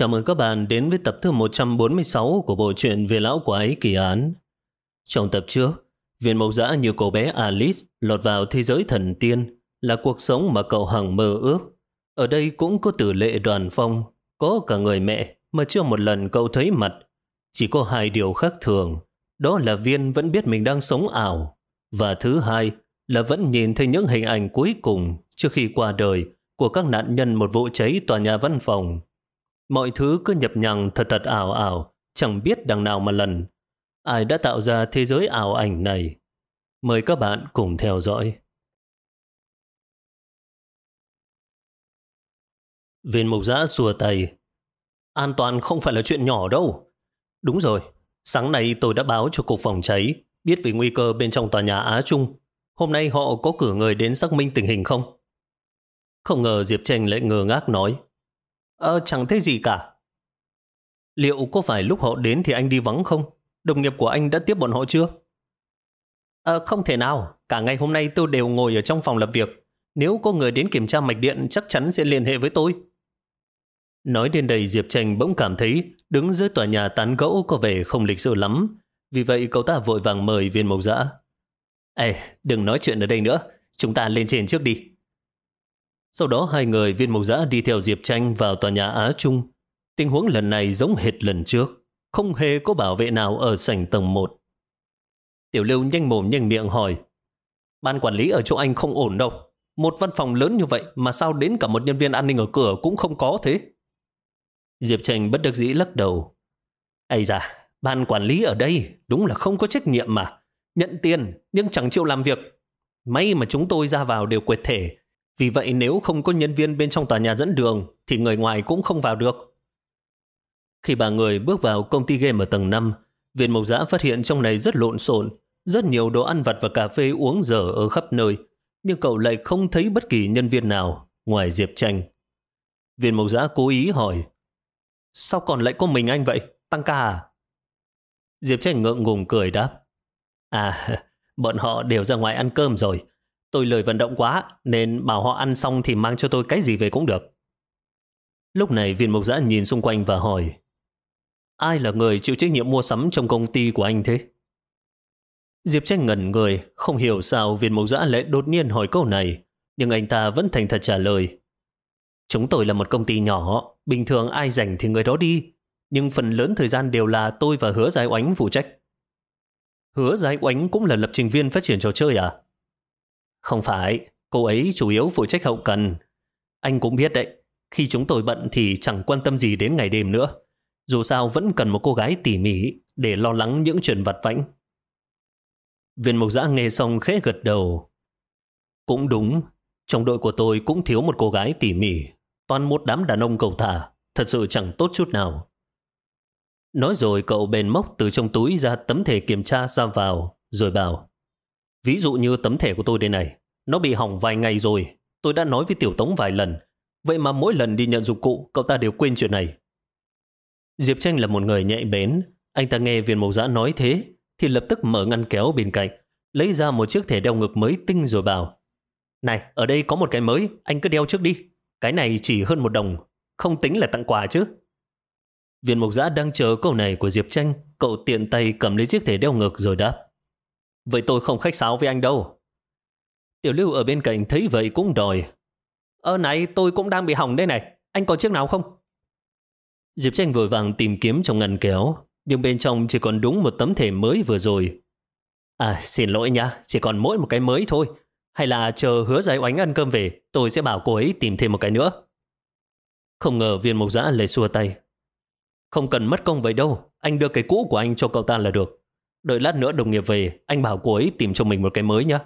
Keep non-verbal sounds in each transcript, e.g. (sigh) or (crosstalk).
Chào mừng các bạn đến với tập thứ 146 của bộ truyện về lão quái kỳ án. Trong tập trước, viên mộc giã như cô bé Alice lọt vào thế giới thần tiên là cuộc sống mà cậu hằng mơ ước. Ở đây cũng có tử lệ đoàn phong, có cả người mẹ mà chưa một lần cậu thấy mặt. Chỉ có hai điều khác thường, đó là viên vẫn biết mình đang sống ảo, và thứ hai là vẫn nhìn thấy những hình ảnh cuối cùng trước khi qua đời của các nạn nhân một vụ cháy tòa nhà văn phòng. Mọi thứ cứ nhập nhằng thật thật ảo ảo, chẳng biết đằng nào mà lần. Ai đã tạo ra thế giới ảo ảnh này? Mời các bạn cùng theo dõi. Viên mục giã xua tay. An toàn không phải là chuyện nhỏ đâu. Đúng rồi, sáng nay tôi đã báo cho cục phòng cháy, biết về nguy cơ bên trong tòa nhà Á Trung. Hôm nay họ có cử người đến xác minh tình hình không? Không ngờ Diệp Tranh lại ngơ ngác nói. Ờ, chẳng thấy gì cả. Liệu có phải lúc họ đến thì anh đi vắng không? Đồng nghiệp của anh đã tiếp bọn họ chưa? Ờ, không thể nào. Cả ngày hôm nay tôi đều ngồi ở trong phòng làm việc. Nếu có người đến kiểm tra mạch điện chắc chắn sẽ liên hệ với tôi. Nói đến đây Diệp Tranh bỗng cảm thấy đứng dưới tòa nhà tán gẫu có vẻ không lịch sự lắm. Vì vậy cậu ta vội vàng mời viên mộc dã. Ê, đừng nói chuyện ở đây nữa. Chúng ta lên trên trước đi. Sau đó hai người viên mộc giã đi theo Diệp Tranh vào tòa nhà Á Trung. Tình huống lần này giống hệt lần trước. Không hề có bảo vệ nào ở sảnh tầng 1. Tiểu lưu nhanh mồm nhanh miệng hỏi. Ban quản lý ở chỗ anh không ổn đâu. Một văn phòng lớn như vậy mà sao đến cả một nhân viên an ninh ở cửa cũng không có thế? Diệp Tranh bất đắc dĩ lắc đầu. Ây da, ban quản lý ở đây đúng là không có trách nhiệm mà. Nhận tiền nhưng chẳng chịu làm việc. May mà chúng tôi ra vào đều quệt thể vì vậy nếu không có nhân viên bên trong tòa nhà dẫn đường thì người ngoài cũng không vào được. Khi ba người bước vào công ty game ở tầng 5, viên mộc giã phát hiện trong này rất lộn xộn, rất nhiều đồ ăn vặt và cà phê uống dở ở khắp nơi, nhưng cậu lại không thấy bất kỳ nhân viên nào ngoài Diệp Tranh. Viên mộc giã cố ý hỏi, sao còn lại có mình anh vậy? Tăng ca à? Diệp Tranh ngượng ngùng cười đáp, à, (laughs) bọn họ đều ra ngoài ăn cơm rồi, Tôi lười vận động quá, nên bảo họ ăn xong thì mang cho tôi cái gì về cũng được. Lúc này viên mộc giã nhìn xung quanh và hỏi Ai là người chịu trách nhiệm mua sắm trong công ty của anh thế? Diệp tranh ngẩn người, không hiểu sao viên mộc giã lại đột nhiên hỏi câu này, nhưng anh ta vẫn thành thật trả lời. Chúng tôi là một công ty nhỏ, bình thường ai rảnh thì người đó đi, nhưng phần lớn thời gian đều là tôi và Hứa Giải Oánh phụ trách. Hứa Giải Oánh cũng là lập trình viên phát triển trò chơi à? Không phải, cô ấy chủ yếu phụ trách hậu cần. Anh cũng biết đấy, khi chúng tôi bận thì chẳng quan tâm gì đến ngày đêm nữa. Dù sao vẫn cần một cô gái tỉ mỉ để lo lắng những chuyện vặt vãnh. Viên mục giã nghe xong khẽ gật đầu. Cũng đúng, trong đội của tôi cũng thiếu một cô gái tỉ mỉ. Toàn một đám đàn ông cầu thả, thật sự chẳng tốt chút nào. Nói rồi cậu bền mốc từ trong túi ra tấm thẻ kiểm tra ra vào, rồi bảo Ví dụ như tấm thẻ của tôi đây này, nó bị hỏng vài ngày rồi. Tôi đã nói với Tiểu Tống vài lần. Vậy mà mỗi lần đi nhận dụng cụ, cậu ta đều quên chuyện này. Diệp Tranh là một người nhạy bén. Anh ta nghe viên mộc giã nói thế, thì lập tức mở ngăn kéo bên cạnh, lấy ra một chiếc thẻ đeo ngực mới tinh rồi bảo. Này, ở đây có một cái mới, anh cứ đeo trước đi. Cái này chỉ hơn một đồng, không tính là tặng quà chứ. Viên mộc giã đang chờ câu này của Diệp Tranh, cậu tiện tay cầm lấy chiếc thẻ đeo ngực rồi đáp. Vậy tôi không khách sáo với anh đâu. Tiểu lưu ở bên cạnh thấy vậy cũng đòi. Ơ này, tôi cũng đang bị hỏng đây này. Anh có chiếc nào không? Diệp tranh vội vàng tìm kiếm trong ngăn kéo, nhưng bên trong chỉ còn đúng một tấm thẻ mới vừa rồi. À, xin lỗi nha, chỉ còn mỗi một cái mới thôi. Hay là chờ hứa giải oánh ăn cơm về, tôi sẽ bảo cô ấy tìm thêm một cái nữa. Không ngờ viên mộc giã lại xua tay. Không cần mất công vậy đâu, anh đưa cái cũ của anh cho cậu ta là được. Đợi lát nữa đồng nghiệp về, anh bảo cô ấy tìm cho mình một cái mới nhé.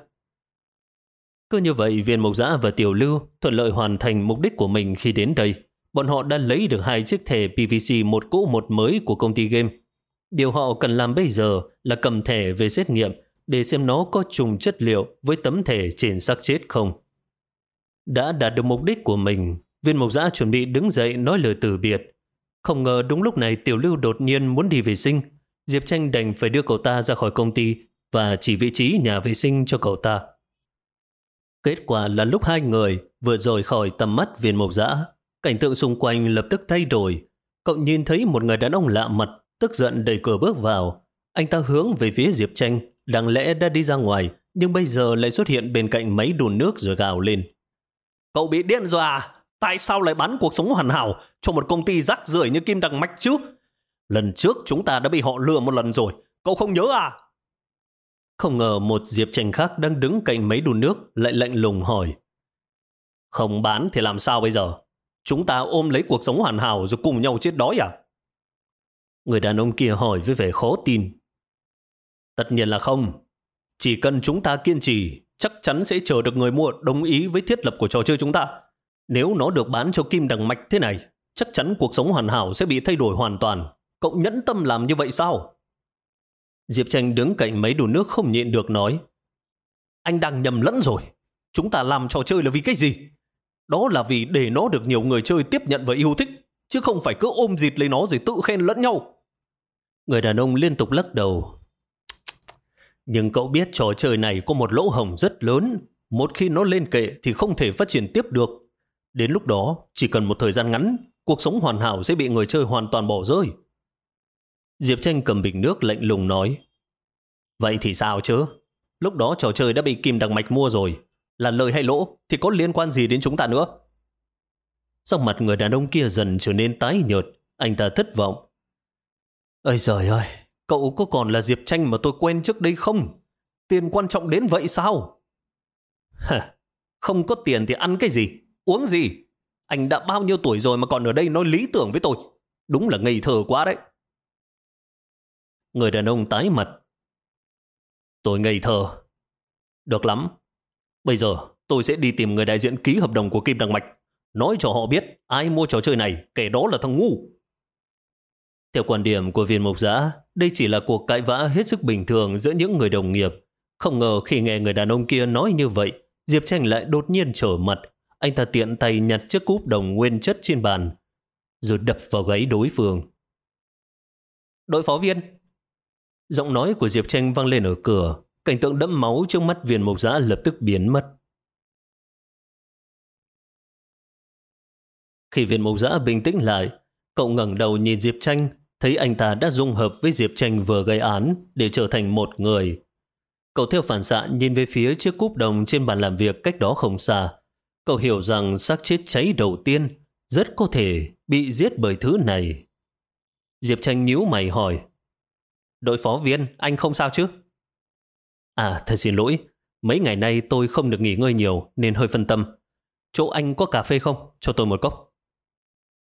Cứ như vậy, viên mộc giã và tiểu lưu thuận lợi hoàn thành mục đích của mình khi đến đây. Bọn họ đã lấy được hai chiếc thẻ PVC một cũ một mới của công ty game. Điều họ cần làm bây giờ là cầm thẻ về xét nghiệm để xem nó có trùng chất liệu với tấm thẻ trên xác chết không. Đã đạt được mục đích của mình, viên mộc giã chuẩn bị đứng dậy nói lời từ biệt. Không ngờ đúng lúc này tiểu lưu đột nhiên muốn đi vệ sinh, Diệp Tranh đành phải đưa cậu ta ra khỏi công ty và chỉ vị trí nhà vệ sinh cho cậu ta. Kết quả là lúc hai người vừa rời khỏi tầm mắt viên mộc dã, cảnh tượng xung quanh lập tức thay đổi. cậu nhìn thấy một người đàn ông lạ mặt, tức giận đẩy cửa bước vào. Anh ta hướng về phía Diệp Tranh, đáng lẽ đã đi ra ngoài, nhưng bây giờ lại xuất hiện bên cạnh máy đùn nước rồi gào lên. Cậu bị điên rồi à? Tại sao lại bán cuộc sống hoàn hảo cho một công ty rác rưởi như Kim Đằng Mạch chứ? Lần trước chúng ta đã bị họ lừa một lần rồi, cậu không nhớ à? Không ngờ một Diệp Tranh khác đang đứng cạnh mấy đun nước lại lạnh lùng hỏi. Không bán thì làm sao bây giờ? Chúng ta ôm lấy cuộc sống hoàn hảo rồi cùng nhau chết đói à? Người đàn ông kia hỏi với vẻ khó tin. Tất nhiên là không. Chỉ cần chúng ta kiên trì, chắc chắn sẽ chờ được người mua đồng ý với thiết lập của trò chơi chúng ta. Nếu nó được bán cho kim đằng mạch thế này, chắc chắn cuộc sống hoàn hảo sẽ bị thay đổi hoàn toàn. Cậu nhẫn tâm làm như vậy sao? Diệp Tranh đứng cạnh mấy đồ nước không nhịn được nói. Anh đang nhầm lẫn rồi. Chúng ta làm trò chơi là vì cái gì? Đó là vì để nó được nhiều người chơi tiếp nhận và yêu thích, chứ không phải cứ ôm dịt lấy nó rồi tự khen lẫn nhau. Người đàn ông liên tục lắc đầu. Nhưng cậu biết trò chơi này có một lỗ hổng rất lớn. Một khi nó lên kệ thì không thể phát triển tiếp được. Đến lúc đó, chỉ cần một thời gian ngắn, cuộc sống hoàn hảo sẽ bị người chơi hoàn toàn bỏ rơi. Diệp Tranh cầm bình nước lạnh lùng nói. Vậy thì sao chứ? Lúc đó trò chơi đã bị Kim Đằng Mạch mua rồi. Là lời hay lỗ thì có liên quan gì đến chúng ta nữa? Sắc mặt người đàn ông kia dần trở nên tái nhợt. Anh ta thất vọng. Ơi trời ơi, cậu có còn là Diệp Tranh mà tôi quen trước đây không? Tiền quan trọng đến vậy sao? Hả, không có tiền thì ăn cái gì? Uống gì? Anh đã bao nhiêu tuổi rồi mà còn ở đây nói lý tưởng với tôi? Đúng là ngây thơ quá đấy. Người đàn ông tái mặt. Tôi ngây thơ. Được lắm. Bây giờ tôi sẽ đi tìm người đại diện ký hợp đồng của Kim Đằng Mạch. Nói cho họ biết ai mua trò chơi này, kẻ đó là thằng ngu. Theo quan điểm của viên mục giã, đây chỉ là cuộc cãi vã hết sức bình thường giữa những người đồng nghiệp. Không ngờ khi nghe người đàn ông kia nói như vậy, Diệp Tranh lại đột nhiên trở mặt. Anh ta tiện tay nhặt chiếc cúp đồng nguyên chất trên bàn, rồi đập vào gáy đối phương. Đội phó viên, Giọng nói của Diệp Tranh vang lên ở cửa, cảnh tượng đẫm máu trước mắt viên mộc giã lập tức biến mất. Khi viên mộc giã bình tĩnh lại, cậu ngẩng đầu nhìn Diệp Tranh, thấy anh ta đã dung hợp với Diệp Tranh vừa gây án để trở thành một người. Cậu theo phản xạ nhìn về phía chiếc cúp đồng trên bàn làm việc cách đó không xa. Cậu hiểu rằng xác chết cháy đầu tiên rất có thể bị giết bởi thứ này. Diệp Tranh nhíu mày hỏi, Đội phó viên, anh không sao chứ? À, thật xin lỗi. Mấy ngày nay tôi không được nghỉ ngơi nhiều nên hơi phân tâm. Chỗ anh có cà phê không? Cho tôi một cốc.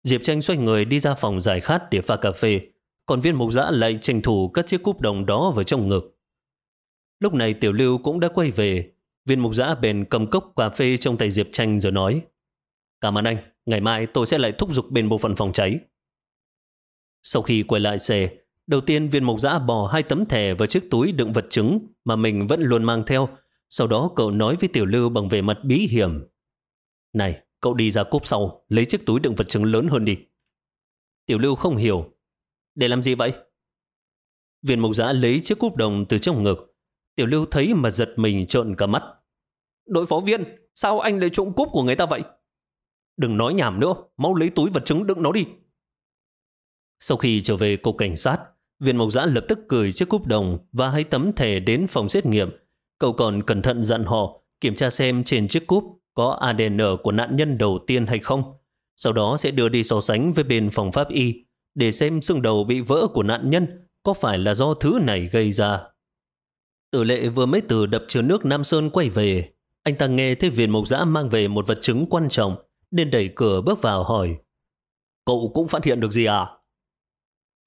Diệp Tranh xoay người đi ra phòng giải khát để pha cà phê, còn viên mục giã lại tranh thủ cất chiếc cúp đồng đó vào trong ngực. Lúc này Tiểu Lưu cũng đã quay về. Viên mục giã bền cầm cốc cà phê trong tay Diệp Tranh rồi nói Cảm ơn anh, ngày mai tôi sẽ lại thúc giục bên bộ phận phòng cháy. Sau khi quay lại xe, Đầu tiên viên mộc giã bỏ hai tấm thẻ vào chiếc túi đựng vật chứng mà mình vẫn luôn mang theo. Sau đó cậu nói với Tiểu Lưu bằng vẻ mặt bí hiểm. Này, cậu đi ra cốp sau, lấy chiếc túi đựng vật chứng lớn hơn đi. Tiểu Lưu không hiểu. Để làm gì vậy? Viên mộc giã lấy chiếc cúp đồng từ trong ngực. Tiểu Lưu thấy mà giật mình trợn cả mắt. Đội phó viên, sao anh lấy trộm cúp của người ta vậy? Đừng nói nhảm nữa, mau lấy túi vật chứng đựng nó đi. Sau khi trở về cục cảnh sát, Viên Mộc Giã lập tức gửi chiếc cúp đồng và hai tấm thẻ đến phòng xét nghiệm. Cậu còn cẩn thận dặn họ kiểm tra xem trên chiếc cúp có ADN e của nạn nhân đầu tiên hay không. Sau đó sẽ đưa đi so sánh với bên phòng pháp y để xem xương đầu bị vỡ của nạn nhân có phải là do thứ này gây ra. Tử lệ vừa mới từ đập chứa nước Nam Sơn quay về. Anh ta nghe thấy viên mộc giã mang về một vật chứng quan trọng nên đẩy cửa bước vào hỏi, Cậu cũng phát hiện được gì à?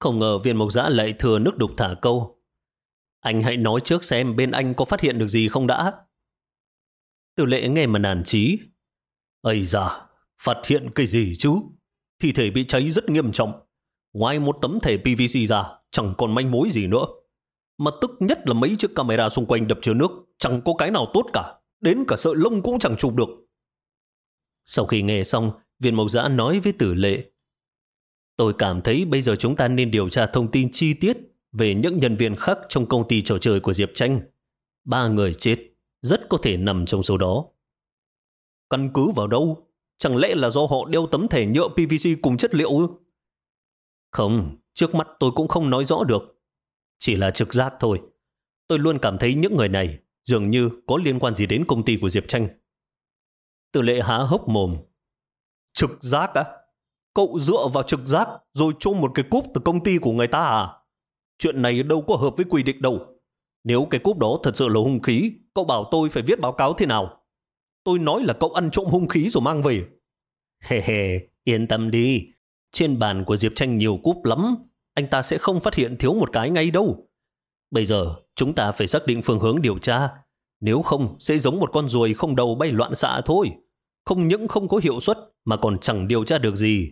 Không ngờ viên mộc giã lại thừa nước đục thả câu. Anh hãy nói trước xem bên anh có phát hiện được gì không đã. Tử lệ nghe mà nản trí. Ây da, phát hiện cái gì chứ? Thi thể bị cháy rất nghiêm trọng. Ngoài một tấm thẻ PVC ra, chẳng còn manh mối gì nữa. Mà tức nhất là mấy chiếc camera xung quanh đập chứa nước, chẳng có cái nào tốt cả. Đến cả sợi lông cũng chẳng chụp được. Sau khi nghe xong, viên mộc giã nói với tử lệ Tôi cảm thấy bây giờ chúng ta nên điều tra thông tin chi tiết về những nhân viên khác trong công ty trò chơi của Diệp Tranh. Ba người chết, rất có thể nằm trong số đó. Căn cứ vào đâu? Chẳng lẽ là do họ đeo tấm thẻ nhựa PVC cùng chất liệu ư? Không, trước mắt tôi cũng không nói rõ được. Chỉ là trực giác thôi. Tôi luôn cảm thấy những người này dường như có liên quan gì đến công ty của Diệp Tranh. Từ lệ há hốc mồm. Trực giác á? Cậu dựa vào trực giác rồi trôn một cái cúp từ công ty của người ta à? Chuyện này đâu có hợp với quy định đâu. Nếu cái cúp đó thật sự là hung khí, cậu bảo tôi phải viết báo cáo thế nào? Tôi nói là cậu ăn trộm hung khí rồi mang về. Hề hề, yên tâm đi. Trên bàn của Diệp Tranh nhiều cúp lắm. Anh ta sẽ không phát hiện thiếu một cái ngay đâu. Bây giờ, chúng ta phải xác định phương hướng điều tra. Nếu không, sẽ giống một con ruồi không đầu bay loạn xạ thôi. Không những không có hiệu suất, mà còn chẳng điều tra được gì.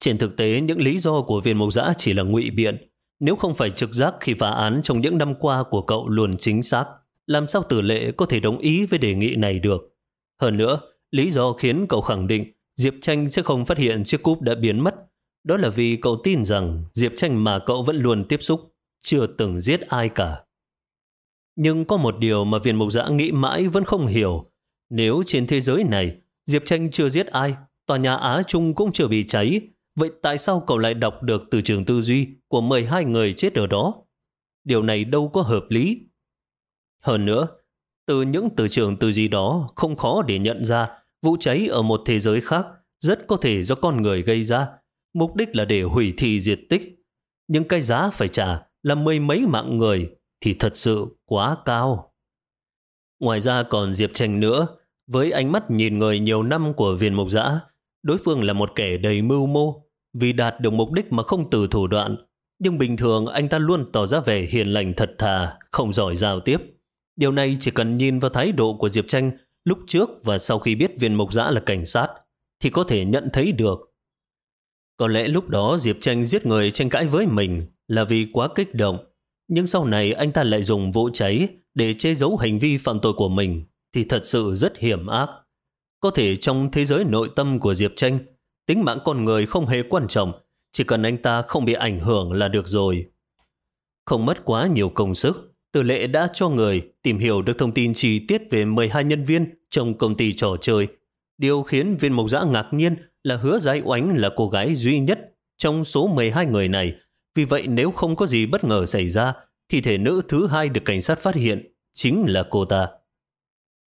Trên thực tế, những lý do của viên mộc giã chỉ là ngụy biện. Nếu không phải trực giác khi phá án trong những năm qua của cậu luôn chính xác, làm sao tử lệ có thể đồng ý với đề nghị này được? Hơn nữa, lý do khiến cậu khẳng định Diệp Tranh sẽ không phát hiện chiếc cúp đã biến mất. Đó là vì cậu tin rằng Diệp Tranh mà cậu vẫn luôn tiếp xúc, chưa từng giết ai cả. Nhưng có một điều mà viên mục giã nghĩ mãi vẫn không hiểu. Nếu trên thế giới này, Diệp Tranh chưa giết ai, tòa nhà Á Trung cũng chưa bị cháy, vậy tại sao cậu lại đọc được từ trường tư duy của 12 người chết ở đó? Điều này đâu có hợp lý. Hơn nữa, từ những từ trường tư duy đó không khó để nhận ra vụ cháy ở một thế giới khác rất có thể do con người gây ra, mục đích là để hủy thị diệt tích. Nhưng cái giá phải trả là mười mấy mạng người thì thật sự quá cao. Ngoài ra còn Diệp Tranh nữa, với ánh mắt nhìn người nhiều năm của viên mục giã, đối phương là một kẻ đầy mưu mô, vì đạt được mục đích mà không từ thủ đoạn. Nhưng bình thường anh ta luôn tỏ ra vẻ hiền lành thật thà, không giỏi giao tiếp. Điều này chỉ cần nhìn vào thái độ của Diệp Tranh lúc trước và sau khi biết viên Mộc giã là cảnh sát, thì có thể nhận thấy được. Có lẽ lúc đó Diệp Tranh giết người tranh cãi với mình là vì quá kích động, nhưng sau này anh ta lại dùng vụ cháy để che giấu hành vi phạm tội của mình thì thật sự rất hiểm ác. Có thể trong thế giới nội tâm của Diệp Tranh, tính mạng con người không hề quan trọng, chỉ cần anh ta không bị ảnh hưởng là được rồi. Không mất quá nhiều công sức, Từ lệ đã cho người tìm hiểu được thông tin chi tiết về 12 nhân viên trong công ty trò chơi. Điều khiến viên mộc giã ngạc nhiên là hứa giái oánh là cô gái duy nhất trong số 12 người này vì vậy nếu không có gì bất ngờ xảy ra, thì thể nữ thứ hai được cảnh sát phát hiện chính là cô ta.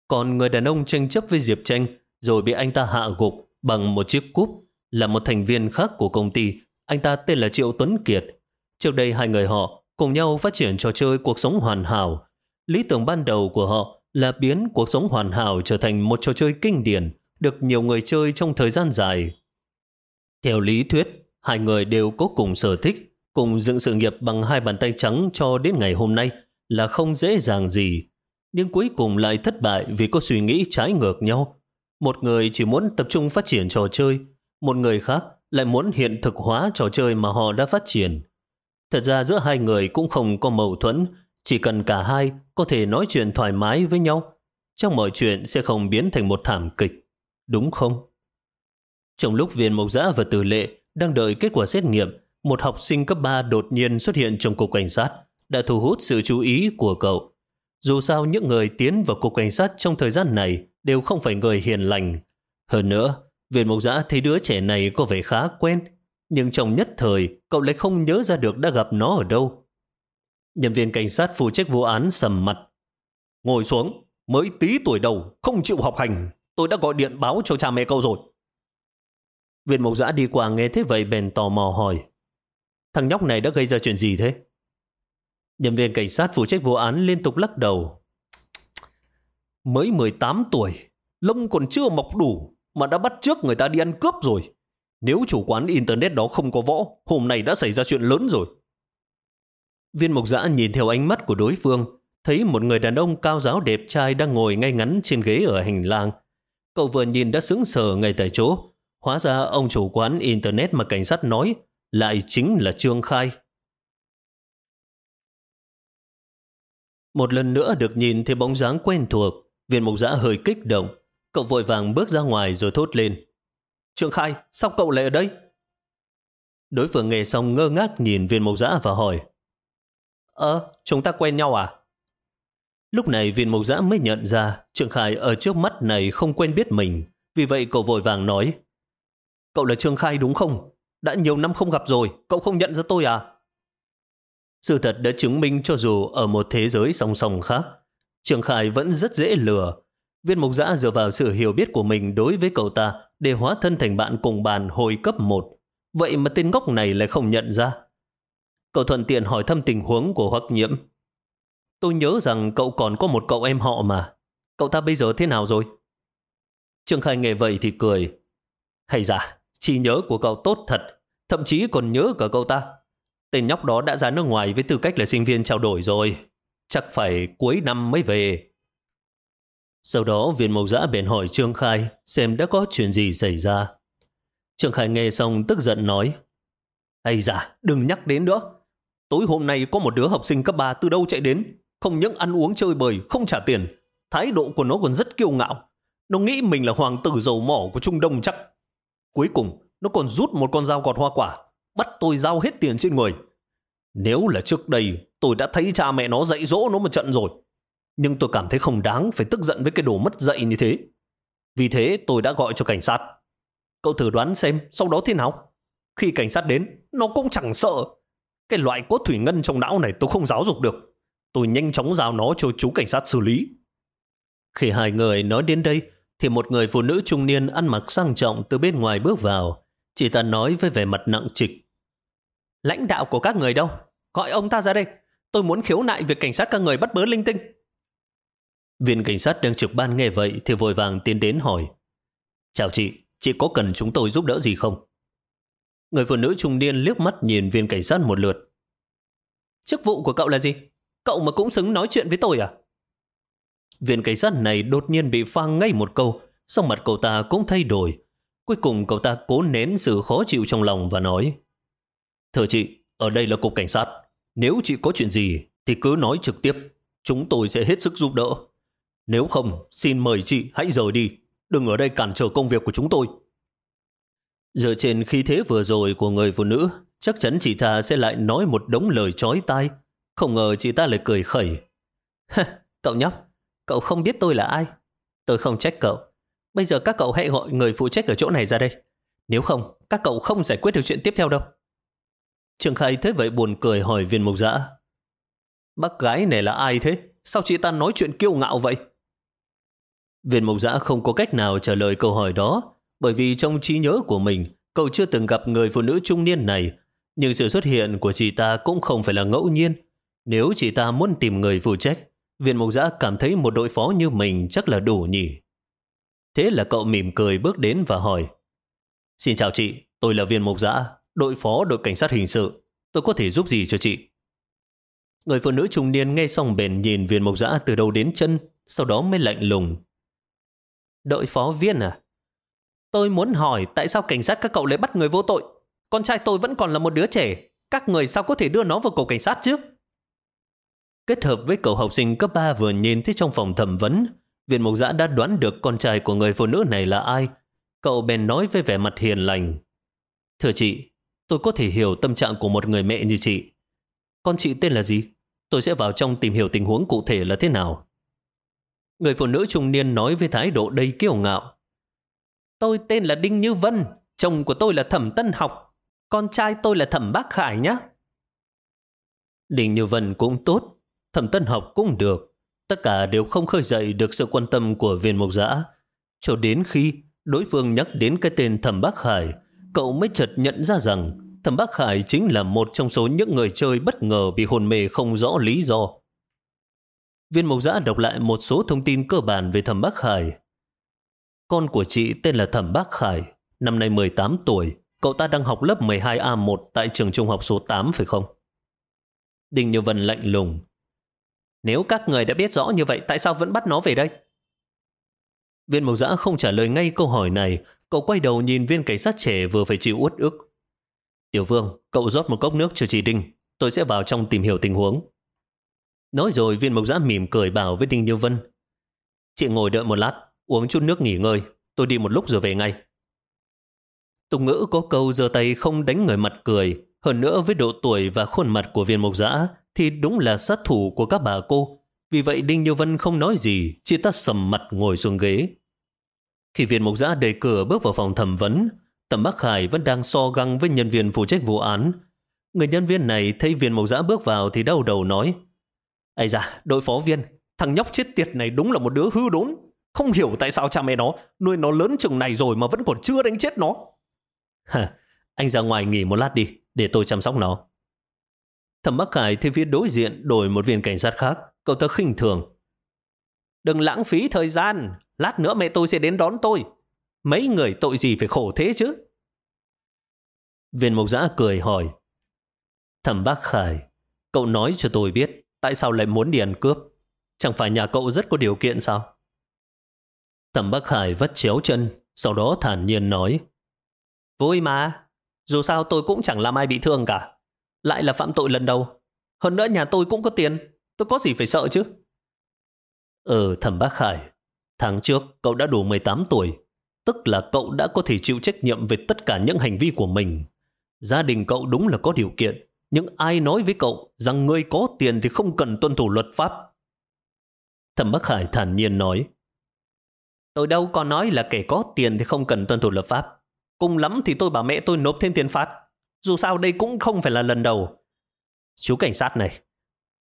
Còn người đàn ông tranh chấp với Diệp Tranh rồi bị anh ta hạ gục bằng một chiếc cúp là một thành viên khác của công ty. Anh ta tên là Triệu Tuấn Kiệt. Trước đây hai người họ cùng nhau phát triển trò chơi cuộc sống hoàn hảo. Lý tưởng ban đầu của họ là biến cuộc sống hoàn hảo trở thành một trò chơi kinh điển được nhiều người chơi trong thời gian dài. Theo lý thuyết, hai người đều có cùng sở thích cùng dựng sự nghiệp bằng hai bàn tay trắng cho đến ngày hôm nay là không dễ dàng gì. Nhưng cuối cùng lại thất bại vì có suy nghĩ trái ngược nhau. Một người chỉ muốn tập trung phát triển trò chơi, một người khác lại muốn hiện thực hóa trò chơi mà họ đã phát triển. Thật ra giữa hai người cũng không có mâu thuẫn, chỉ cần cả hai có thể nói chuyện thoải mái với nhau. Trong mọi chuyện sẽ không biến thành một thảm kịch, đúng không? Trong lúc viên mộc giã và tử lệ đang đợi kết quả xét nghiệm, một học sinh cấp 3 đột nhiên xuất hiện trong cục cảnh sát đã thu hút sự chú ý của cậu. Dù sao những người tiến vào cục cảnh sát trong thời gian này đều không phải người hiền lành. Hơn nữa, viên mộc giã thấy đứa trẻ này có vẻ khá quen, nhưng trong nhất thời cậu lại không nhớ ra được đã gặp nó ở đâu. Nhân viên cảnh sát phụ trách vụ án sầm mặt. Ngồi xuống, mới tí tuổi đầu, không chịu học hành. Tôi đã gọi điện báo cho cha mẹ cậu rồi. Viên mộc giã đi qua nghe thế vậy bèn tò mò hỏi. Thằng nhóc này đã gây ra chuyện gì thế? Nhân viên cảnh sát phụ trách vụ án liên tục lắc đầu. Mới 18 tuổi, lông còn chưa mọc đủ mà đã bắt trước người ta đi ăn cướp rồi. Nếu chủ quán Internet đó không có võ, hôm nay đã xảy ra chuyện lớn rồi. Viên mộc giã nhìn theo ánh mắt của đối phương, thấy một người đàn ông cao giáo đẹp trai đang ngồi ngay ngắn trên ghế ở hành lang. Cậu vừa nhìn đã sững sờ ngay tại chỗ. Hóa ra ông chủ quán Internet mà cảnh sát nói lại chính là Trương Khai. Một lần nữa được nhìn thấy bóng dáng quen thuộc, viên mục giã hơi kích động. Cậu vội vàng bước ra ngoài rồi thốt lên. Trương Khai, sao cậu lại ở đây? Đối phương nghe xong ngơ ngác nhìn viên mộc giã và hỏi. Ờ, chúng ta quen nhau à? Lúc này viên mộc giã mới nhận ra Trương Khai ở trước mắt này không quen biết mình. Vì vậy cậu vội vàng nói. Cậu là Trương Khai đúng không? Đã nhiều năm không gặp rồi, cậu không nhận ra tôi à? Sự thật đã chứng minh cho dù ở một thế giới song song khác, Trường Khải vẫn rất dễ lừa. Viên mục giã dựa vào sự hiểu biết của mình đối với cậu ta để hóa thân thành bạn cùng bàn hồi cấp 1. Vậy mà tên ngốc này lại không nhận ra. Cậu thuận tiện hỏi thăm tình huống của Hoắc Nhiễm. Tôi nhớ rằng cậu còn có một cậu em họ mà. Cậu ta bây giờ thế nào rồi? Trương Khai nghe vậy thì cười. Hay dạ, trí nhớ của cậu tốt thật, thậm chí còn nhớ cả cậu ta. Tên nhóc đó đã ra nước ngoài với tư cách là sinh viên trao đổi rồi. Chắc phải cuối năm mới về. Sau đó viên mộc giã bèn hỏi Trương Khai xem đã có chuyện gì xảy ra. Trương Khai nghe xong tức giận nói Ây da, đừng nhắc đến nữa. Tối hôm nay có một đứa học sinh cấp 3 từ đâu chạy đến. Không những ăn uống chơi bời, không trả tiền. Thái độ của nó còn rất kiêu ngạo. Nó nghĩ mình là hoàng tử dầu mỏ của Trung Đông chắc. Cuối cùng, nó còn rút một con dao gọt hoa quả, bắt tôi giao hết tiền trên người. Nếu là trước đây, tôi đã thấy cha mẹ nó dạy dỗ nó một trận rồi. Nhưng tôi cảm thấy không đáng phải tức giận với cái đồ mất dạy như thế. Vì thế tôi đã gọi cho cảnh sát. Cậu thử đoán xem sau đó thế nào? Khi cảnh sát đến, nó cũng chẳng sợ. Cái loại cốt thủy ngân trong não này tôi không giáo dục được. Tôi nhanh chóng giao nó cho chú cảnh sát xử lý. Khi hai người nói đến đây, thì một người phụ nữ trung niên ăn mặc sang trọng từ bên ngoài bước vào. Chị ta nói với vẻ mặt nặng trịch. Lãnh đạo của các người đâu? Gọi ông ta ra đây. Tôi muốn khiếu nại việc cảnh sát các người bắt bớ linh tinh. Viên cảnh sát đang trực ban nghe vậy thì vội vàng tiến đến hỏi. Chào chị, chị có cần chúng tôi giúp đỡ gì không? Người phụ nữ trung niên liếc mắt nhìn viên cảnh sát một lượt. Chức vụ của cậu là gì? Cậu mà cũng xứng nói chuyện với tôi à? Viên cảnh sát này đột nhiên bị phang ngay một câu, sau mặt cậu ta cũng thay đổi. Cuối cùng cậu ta cố nén sự khó chịu trong lòng và nói Thưa chị, ở đây là cục cảnh sát. Nếu chị có chuyện gì thì cứ nói trực tiếp. Chúng tôi sẽ hết sức giúp đỡ. Nếu không, xin mời chị hãy rời đi. Đừng ở đây cản trở công việc của chúng tôi. Dựa trên khí thế vừa rồi của người phụ nữ, chắc chắn chị ta sẽ lại nói một đống lời chói tai. Không ngờ chị ta lại cười khẩy. (laughs) cậu nhóc, cậu không biết tôi là ai. Tôi không trách cậu. Bây giờ các cậu hãy gọi người phụ trách ở chỗ này ra đây. Nếu không, các cậu không giải quyết được chuyện tiếp theo đâu. Trường Khai thế vậy buồn cười hỏi viên mục giã. Bác gái này là ai thế? Sao chị ta nói chuyện kiêu ngạo vậy? Viên Mộc giã không có cách nào trả lời câu hỏi đó, bởi vì trong trí nhớ của mình, cậu chưa từng gặp người phụ nữ trung niên này. Nhưng sự xuất hiện của chị ta cũng không phải là ngẫu nhiên. Nếu chị ta muốn tìm người phụ trách, viên Mộc giã cảm thấy một đội phó như mình chắc là đủ nhỉ. Thế là cậu mỉm cười bước đến và hỏi. Xin chào chị, tôi là viên Mộc giã, đội phó đội cảnh sát hình sự. Tôi có thể giúp gì cho chị? Người phụ nữ trung niên nghe xong bền nhìn viên Mộc giã từ đầu đến chân, sau đó mới lạnh lùng. Đội phó viên à? Tôi muốn hỏi tại sao cảnh sát các cậu lại bắt người vô tội? Con trai tôi vẫn còn là một đứa trẻ. Các người sao có thể đưa nó vào cục cảnh sát chứ? Kết hợp với cậu học sinh cấp 3 vừa nhìn thấy trong phòng thẩm vấn, viên mục giã đã đoán được con trai của người phụ nữ này là ai. Cậu bèn nói với vẻ mặt hiền lành. Thưa chị, tôi có thể hiểu tâm trạng của một người mẹ như chị. Con chị tên là gì? Tôi sẽ vào trong tìm hiểu tình huống cụ thể là thế nào. Người phụ nữ trung niên nói với thái độ đầy kiêu ngạo. Tôi tên là Đinh Như Vân, chồng của tôi là Thẩm Tân Học, con trai tôi là Thẩm Bác Khải nhé. Đinh Như Vân cũng tốt, Thẩm Tân Học cũng được. Tất cả đều không khơi dậy được sự quan tâm của viên mục giã. Cho đến khi đối phương nhắc đến cái tên Thẩm Bác Khải, cậu mới chợt nhận ra rằng Thẩm Bác Khải chính là một trong số những người chơi bất ngờ bị hồn mê không rõ lý do. Viên mộc giã đọc lại một số thông tin cơ bản về Thẩm Bác Khải. Con của chị tên là Thẩm Bác Khải, năm nay 18 tuổi. Cậu ta đang học lớp 12A1 tại trường trung học số 8 phải không? Đinh Như Vân lạnh lùng. Nếu các người đã biết rõ như vậy, tại sao vẫn bắt nó về đây? Viên mộc giã không trả lời ngay câu hỏi này. Cậu quay đầu nhìn viên cảnh sát trẻ vừa phải chịu uất ức. Tiểu Vương, cậu rót một cốc nước cho chị Đinh. Tôi sẽ vào trong tìm hiểu tình huống. Nói rồi viên mộc giã mỉm cười bảo với Đinh Như Vân. Chị ngồi đợi một lát, uống chút nước nghỉ ngơi. Tôi đi một lúc rồi về ngay. tục ngữ có câu giơ tay không đánh người mặt cười. Hơn nữa với độ tuổi và khuôn mặt của viên mộc giã thì đúng là sát thủ của các bà cô. Vì vậy Đinh Như Vân không nói gì, chỉ ta sầm mặt ngồi xuống ghế. Khi viên mộc giã đẩy cửa bước vào phòng thẩm vấn, Tầm Bắc Khải vẫn đang so găng với nhân viên phụ trách vụ án. Người nhân viên này thấy viên mộc giã bước vào thì đau đầu nói Ây da, đội phó viên, thằng nhóc chết tiệt này đúng là một đứa hư đốn. Không hiểu tại sao cha mẹ nó nuôi nó lớn chừng này rồi mà vẫn còn chưa đánh chết nó. Hả, anh ra ngoài nghỉ một lát đi, để tôi chăm sóc nó. Thẩm Bắc Khải thì phía đối diện đổi một viên cảnh sát khác, cậu ta khinh thường. Đừng lãng phí thời gian, lát nữa mẹ tôi sẽ đến đón tôi. Mấy người tội gì phải khổ thế chứ? Viên mộc giã cười hỏi. Thẩm Bắc Khải, cậu nói cho tôi biết tại sao lại muốn đi ăn cướp. Chẳng phải nhà cậu rất có điều kiện sao? Thẩm Bắc Hải vất chéo chân, sau đó thản nhiên nói. Vui mà, dù sao tôi cũng chẳng làm ai bị thương cả. Lại là phạm tội lần đầu. Hơn nữa nhà tôi cũng có tiền, tôi có gì phải sợ chứ? Ừ, Thẩm Bắc Hải, tháng trước cậu đã đủ 18 tuổi, tức là cậu đã có thể chịu trách nhiệm về tất cả những hành vi của mình. Gia đình cậu đúng là có điều kiện, nhưng ai nói với cậu rằng người có tiền thì không cần tuân thủ luật pháp? Thẩm Bắc Hải thản nhiên nói, Tôi đâu có nói là kẻ có tiền thì không cần tuân thủ luật pháp. Cùng lắm thì tôi bảo mẹ tôi nộp thêm tiền phạt. Dù sao đây cũng không phải là lần đầu. Chú cảnh sát này,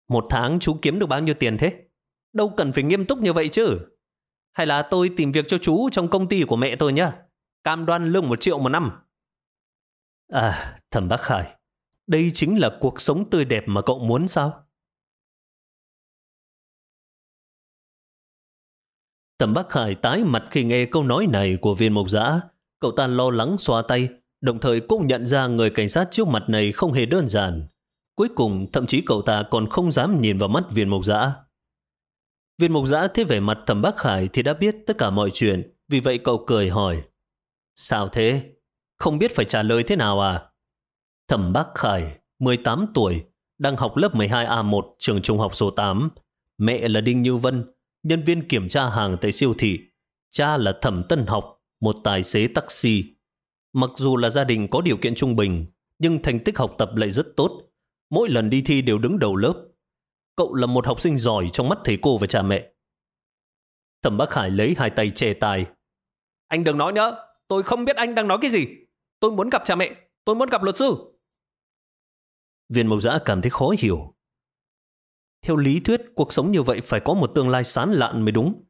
một tháng chú kiếm được bao nhiêu tiền thế? Đâu cần phải nghiêm túc như vậy chứ. Hay là tôi tìm việc cho chú trong công ty của mẹ tôi nhá. Cam đoan lương một triệu một năm. À, thẩm bắc hải đây chính là cuộc sống tươi đẹp mà cậu muốn sao? Thẩm Bắc Hải tái mặt khi nghe câu nói này của viên mộc giã. Cậu ta lo lắng xoa tay, đồng thời cũng nhận ra người cảnh sát trước mặt này không hề đơn giản. Cuối cùng, thậm chí cậu ta còn không dám nhìn vào mắt viên mộc giã. Viên mộc giã thấy vẻ mặt thẩm Bắc Hải thì đã biết tất cả mọi chuyện, vì vậy cậu cười hỏi. Sao thế? Không biết phải trả lời thế nào à? Thẩm Bắc Khải, 18 tuổi, đang học lớp 12A1 trường trung học số 8. Mẹ là Đinh Như Vân, nhân viên kiểm tra hàng tại siêu thị. Cha là Thẩm Tân Học, một tài xế taxi. Mặc dù là gia đình có điều kiện trung bình, nhưng thành tích học tập lại rất tốt. Mỗi lần đi thi đều đứng đầu lớp. Cậu là một học sinh giỏi trong mắt thầy cô và cha mẹ. Thẩm Bắc Hải lấy hai tay che tài. Anh đừng nói nữa, tôi không biết anh đang nói cái gì. Tôi muốn gặp cha mẹ, tôi muốn gặp luật sư. Viên mộc giã cảm thấy khó hiểu. Theo lý thuyết, cuộc sống như vậy phải có một tương lai sán lạn mới đúng.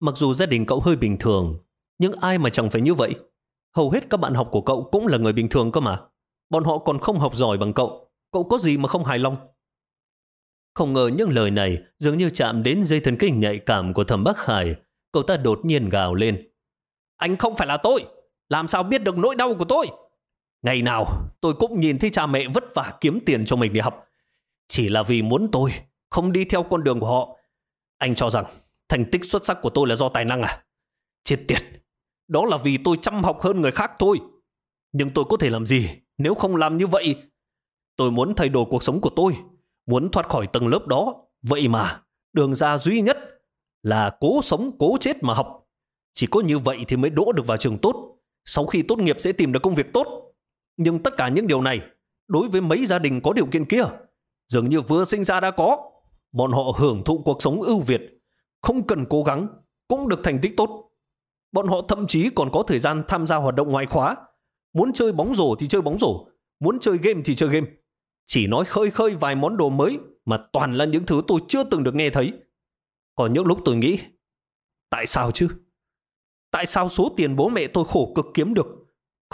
Mặc dù gia đình cậu hơi bình thường, nhưng ai mà chẳng phải như vậy. Hầu hết các bạn học của cậu cũng là người bình thường cơ mà. Bọn họ còn không học giỏi bằng cậu. Cậu có gì mà không hài lòng? Không ngờ những lời này dường như chạm đến dây thần kinh nhạy cảm của thẩm Bắc Hải. Cậu ta đột nhiên gào lên. Anh không phải là tôi. Làm sao biết được nỗi đau của tôi? Ngày nào tôi cũng nhìn thấy cha mẹ vất vả kiếm tiền cho mình đi học. Chỉ là vì muốn tôi không đi theo con đường của họ. Anh cho rằng thành tích xuất sắc của tôi là do tài năng à? Chết tiệt! Đó là vì tôi chăm học hơn người khác thôi. Nhưng tôi có thể làm gì nếu không làm như vậy? Tôi muốn thay đổi cuộc sống của tôi, muốn thoát khỏi tầng lớp đó. Vậy mà, đường ra duy nhất là cố sống cố chết mà học. Chỉ có như vậy thì mới đỗ được vào trường tốt. Sau khi tốt nghiệp sẽ tìm được công việc tốt. Nhưng tất cả những điều này, đối với mấy gia đình có điều kiện kia, dường như vừa sinh ra đã có. Bọn họ hưởng thụ cuộc sống ưu việt, không cần cố gắng, cũng được thành tích tốt. Bọn họ thậm chí còn có thời gian tham gia hoạt động ngoại khóa. Muốn chơi bóng rổ thì chơi bóng rổ, muốn chơi game thì chơi game. Chỉ nói khơi khơi vài món đồ mới mà toàn là những thứ tôi chưa từng được nghe thấy. Còn những lúc tôi nghĩ, tại sao chứ? Tại sao số tiền bố mẹ tôi khổ cực kiếm được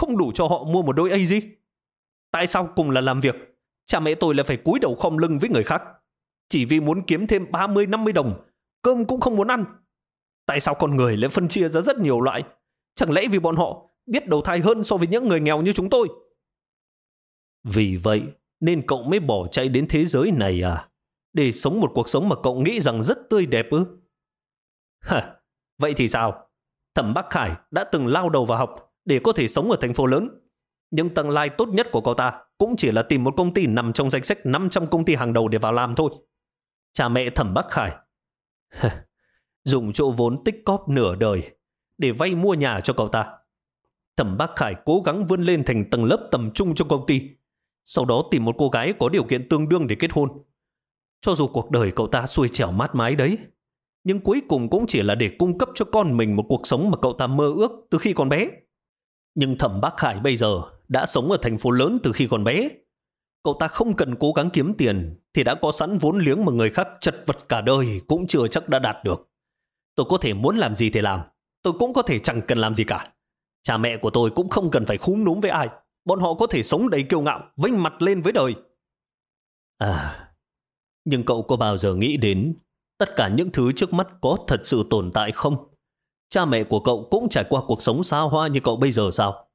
không đủ cho họ mua một đôi AJ. Tại sao cùng là làm việc, cha mẹ tôi lại phải cúi đầu khom lưng với người khác? Chỉ vì muốn kiếm thêm 30-50 đồng, cơm cũng không muốn ăn. Tại sao con người lại phân chia ra rất nhiều loại? Chẳng lẽ vì bọn họ biết đầu thai hơn so với những người nghèo như chúng tôi? Vì vậy, nên cậu mới bỏ chạy đến thế giới này à? Để sống một cuộc sống mà cậu nghĩ rằng rất tươi đẹp ư? Hả? Vậy thì sao? Thẩm Bắc Khải đã từng lao đầu vào học để có thể sống ở thành phố lớn. Nhưng tương lai tốt nhất của cậu ta cũng chỉ là tìm một công ty nằm trong danh sách 500 công ty hàng đầu để vào làm thôi. Cha mẹ Thẩm Bắc Khải (laughs) dùng chỗ vốn tích cóp nửa đời để vay mua nhà cho cậu ta. Thẩm Bắc Khải cố gắng vươn lên thành tầng lớp tầm trung trong công ty, sau đó tìm một cô gái có điều kiện tương đương để kết hôn. Cho dù cuộc đời cậu ta xuôi trẻo mát mái đấy, nhưng cuối cùng cũng chỉ là để cung cấp cho con mình một cuộc sống mà cậu ta mơ ước từ khi còn bé. Nhưng thẩm bác Khải bây giờ đã sống ở thành phố lớn từ khi còn bé. Cậu ta không cần cố gắng kiếm tiền thì đã có sẵn vốn liếng mà người khác chật vật cả đời cũng chưa chắc đã đạt được. Tôi có thể muốn làm gì thì làm. Tôi cũng có thể chẳng cần làm gì cả. Cha mẹ của tôi cũng không cần phải khúm núm với ai. Bọn họ có thể sống đầy kiêu ngạo, vinh mặt lên với đời. À, nhưng cậu có bao giờ nghĩ đến tất cả những thứ trước mắt có thật sự tồn tại không? Cha mẹ của cậu cũng trải qua cuộc sống xa hoa như cậu bây giờ sao?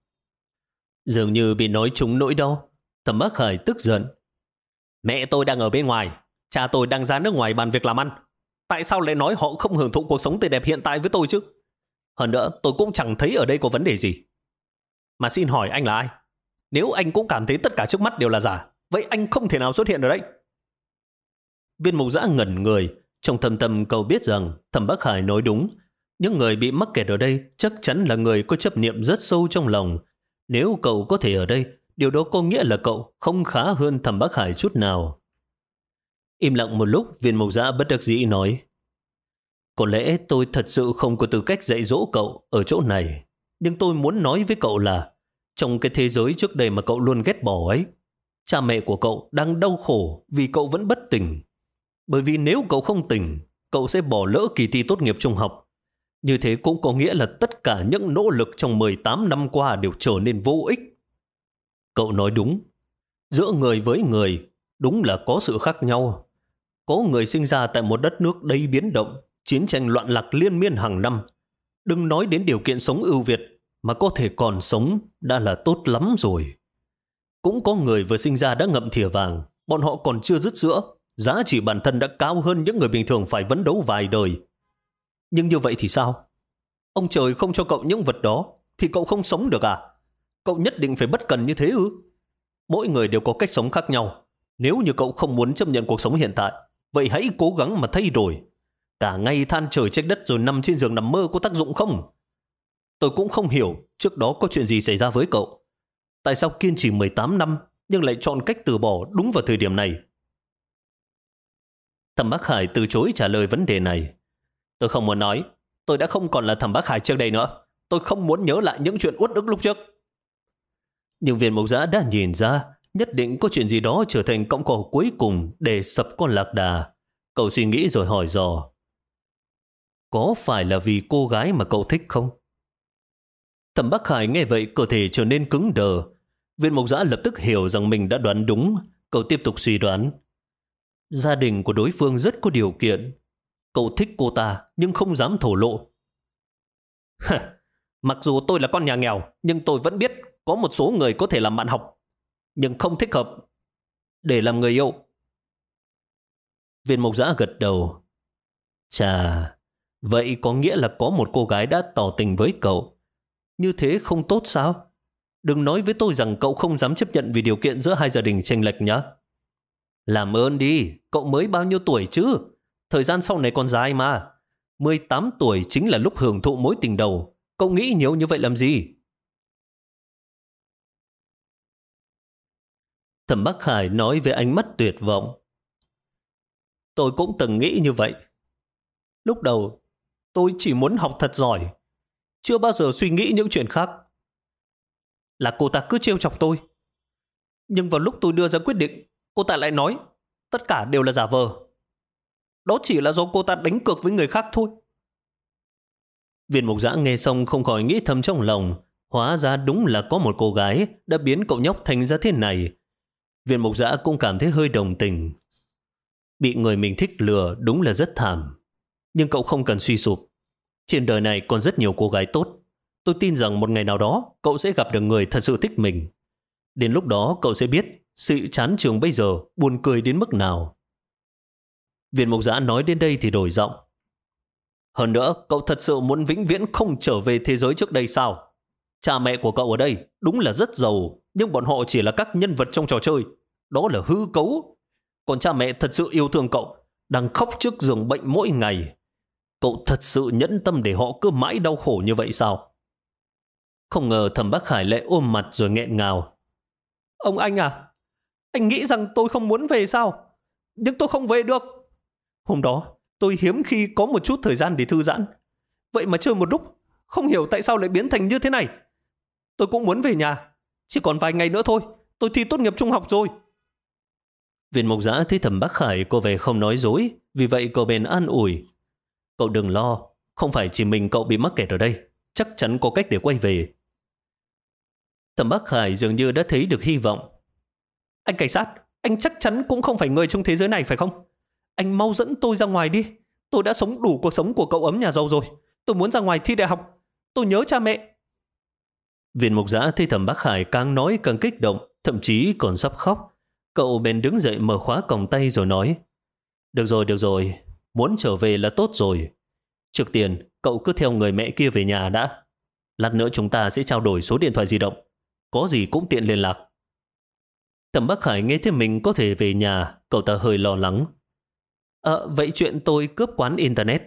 Dường như bị nói trúng nỗi đau, Thẩm Bắc Khải tức giận. Mẹ tôi đang ở bên ngoài, cha tôi đang ra nước ngoài bàn việc làm ăn. Tại sao lại nói họ không hưởng thụ cuộc sống tươi đẹp hiện tại với tôi chứ? Hơn nữa, tôi cũng chẳng thấy ở đây có vấn đề gì. Mà xin hỏi anh là ai? Nếu anh cũng cảm thấy tất cả trước mắt đều là giả, vậy anh không thể nào xuất hiện ở đây. Viên mục giã ngẩn người, trong thầm tâm cầu biết rằng thẩm Bắc Hải nói đúng. Những người bị mắc kẹt ở đây chắc chắn là người có chấp niệm rất sâu trong lòng. Nếu cậu có thể ở đây, điều đó có nghĩa là cậu không khá hơn thẩm Bắc Hải chút nào. Im lặng một lúc, viên mộc giã bất đắc dĩ nói Có lẽ tôi thật sự không có tư cách dạy dỗ cậu ở chỗ này. Nhưng tôi muốn nói với cậu là trong cái thế giới trước đây mà cậu luôn ghét bỏ ấy, cha mẹ của cậu đang đau khổ vì cậu vẫn bất tỉnh. Bởi vì nếu cậu không tỉnh, cậu sẽ bỏ lỡ kỳ thi tốt nghiệp trung học. Như thế cũng có nghĩa là tất cả những nỗ lực trong 18 năm qua đều trở nên vô ích. Cậu nói đúng. Giữa người với người, đúng là có sự khác nhau. Có người sinh ra tại một đất nước đầy biến động, chiến tranh loạn lạc liên miên hàng năm. Đừng nói đến điều kiện sống ưu việt, mà có thể còn sống đã là tốt lắm rồi. Cũng có người vừa sinh ra đã ngậm thìa vàng, bọn họ còn chưa dứt sữa, giá trị bản thân đã cao hơn những người bình thường phải vấn đấu vài đời. Nhưng như vậy thì sao? Ông trời không cho cậu những vật đó, thì cậu không sống được à? Cậu nhất định phải bất cần như thế ư? Mỗi người đều có cách sống khác nhau. Nếu như cậu không muốn chấp nhận cuộc sống hiện tại, vậy hãy cố gắng mà thay đổi. Cả ngày than trời trách đất rồi nằm trên giường nằm mơ có tác dụng không? Tôi cũng không hiểu trước đó có chuyện gì xảy ra với cậu. Tại sao kiên trì 18 năm nhưng lại chọn cách từ bỏ đúng vào thời điểm này? Thẩm Bắc Hải từ chối trả lời vấn đề này. Tôi không muốn nói. Tôi đã không còn là Thẩm Bắc Hải trước đây nữa. Tôi không muốn nhớ lại những chuyện uất ức lúc trước. Nhưng viên mộc giã đã nhìn ra, nhất định có chuyện gì đó trở thành cọng cỏ cuối cùng để sập con lạc đà. Cậu suy nghĩ rồi hỏi dò. Có phải là vì cô gái mà cậu thích không? Thẩm Bắc Hải nghe vậy, cơ thể trở nên cứng đờ. Viên mộc giã lập tức hiểu rằng mình đã đoán đúng. Cậu tiếp tục suy đoán. Gia đình của đối phương rất có điều kiện. Cậu thích cô ta nhưng không dám thổ lộ. Mặc dù tôi là con nhà nghèo nhưng tôi vẫn biết có một số người có thể làm bạn học nhưng không thích hợp để làm người yêu. Viên mộc giã gật đầu. Chà, vậy có nghĩa là có một cô gái đã tỏ tình với cậu như thế không tốt sao? Đừng nói với tôi rằng cậu không dám chấp nhận vì điều kiện giữa hai gia đình chênh lệch nhá. Làm ơn đi, cậu mới bao nhiêu tuổi chứ? Thời gian sau này còn dài mà. 18 tuổi chính là lúc hưởng thụ mối tình đầu. Cậu nghĩ nhiều như vậy làm gì? Thẩm Bắc Hải nói với ánh mắt tuyệt vọng. Tôi cũng từng nghĩ như vậy. Lúc đầu, tôi chỉ muốn học thật giỏi, chưa bao giờ suy nghĩ những chuyện khác. Là cô ta cứ trêu chọc tôi. Nhưng vào lúc tôi đưa ra quyết định, cô ta lại nói tất cả đều là giả vờ. Đó chỉ là do cô ta đánh cược với người khác thôi. Viên mục giã nghe xong không khỏi nghĩ thầm trong lòng. Hóa ra đúng là có một cô gái đã biến cậu nhóc thành ra thế này. Viên mục giã cũng cảm thấy hơi đồng tình. Bị người mình thích lừa đúng là rất thảm. Nhưng cậu không cần suy sụp. Trên đời này còn rất nhiều cô gái tốt. Tôi tin rằng một ngày nào đó, cậu sẽ gặp được người thật sự thích mình. Đến lúc đó, cậu sẽ biết sự chán trường bây giờ buồn cười đến mức nào. Viên mục giã nói đến đây thì đổi giọng. Hơn nữa, cậu thật sự muốn vĩnh viễn không trở về thế giới trước đây sao? Cha mẹ của cậu ở đây đúng là rất giàu, nhưng bọn họ chỉ là các nhân vật trong trò chơi. Đó là hư cấu. Còn cha mẹ thật sự yêu thương cậu, đang khóc trước giường bệnh mỗi ngày. Cậu thật sự nhẫn tâm để họ cứ mãi đau khổ như vậy sao? Không ngờ thẩm Bác Hải lại ôm mặt rồi nghẹn ngào. Ông anh à, anh nghĩ rằng tôi không muốn về sao? Nhưng tôi không về được. Hôm đó, tôi hiếm khi có một chút thời gian để thư giãn. Vậy mà chơi một lúc, không hiểu tại sao lại biến thành như thế này. tôi cũng muốn về nhà. Chỉ còn vài ngày nữa thôi, tôi thi tốt nghiệp trung học rồi. Viên mục giã thấy thẩm Bắc Khải cô về không nói dối, vì vậy cậu bèn an ủi. Cậu đừng lo, không phải chỉ mình cậu bị mắc kẹt ở đây, chắc chắn có cách để quay về. Thẩm Bắc Khải dường như đã thấy được hy vọng. Anh cảnh sát, anh chắc chắn cũng không phải người trong thế giới này phải không? Anh mau dẫn tôi ra ngoài đi. Tôi đã sống đủ cuộc sống của cậu ấm nhà giàu rồi. Tôi muốn ra ngoài thi đại học. Tôi nhớ cha mẹ. viện mục giã thấy thẩm Bắc Hải càng nói càng kích động, thậm chí còn sắp khóc. Cậu bèn đứng dậy mở khóa còng tay rồi nói Được rồi, được rồi, muốn trở về là tốt rồi. Trước tiên, cậu cứ theo người mẹ kia về nhà đã. Lát nữa chúng ta sẽ trao đổi số điện thoại di động. Có gì cũng tiện liên lạc. Thẩm Bắc Hải nghe thấy mình có thể về nhà, cậu ta hơi lo lắng. Ờ, vậy chuyện tôi cướp quán Internet.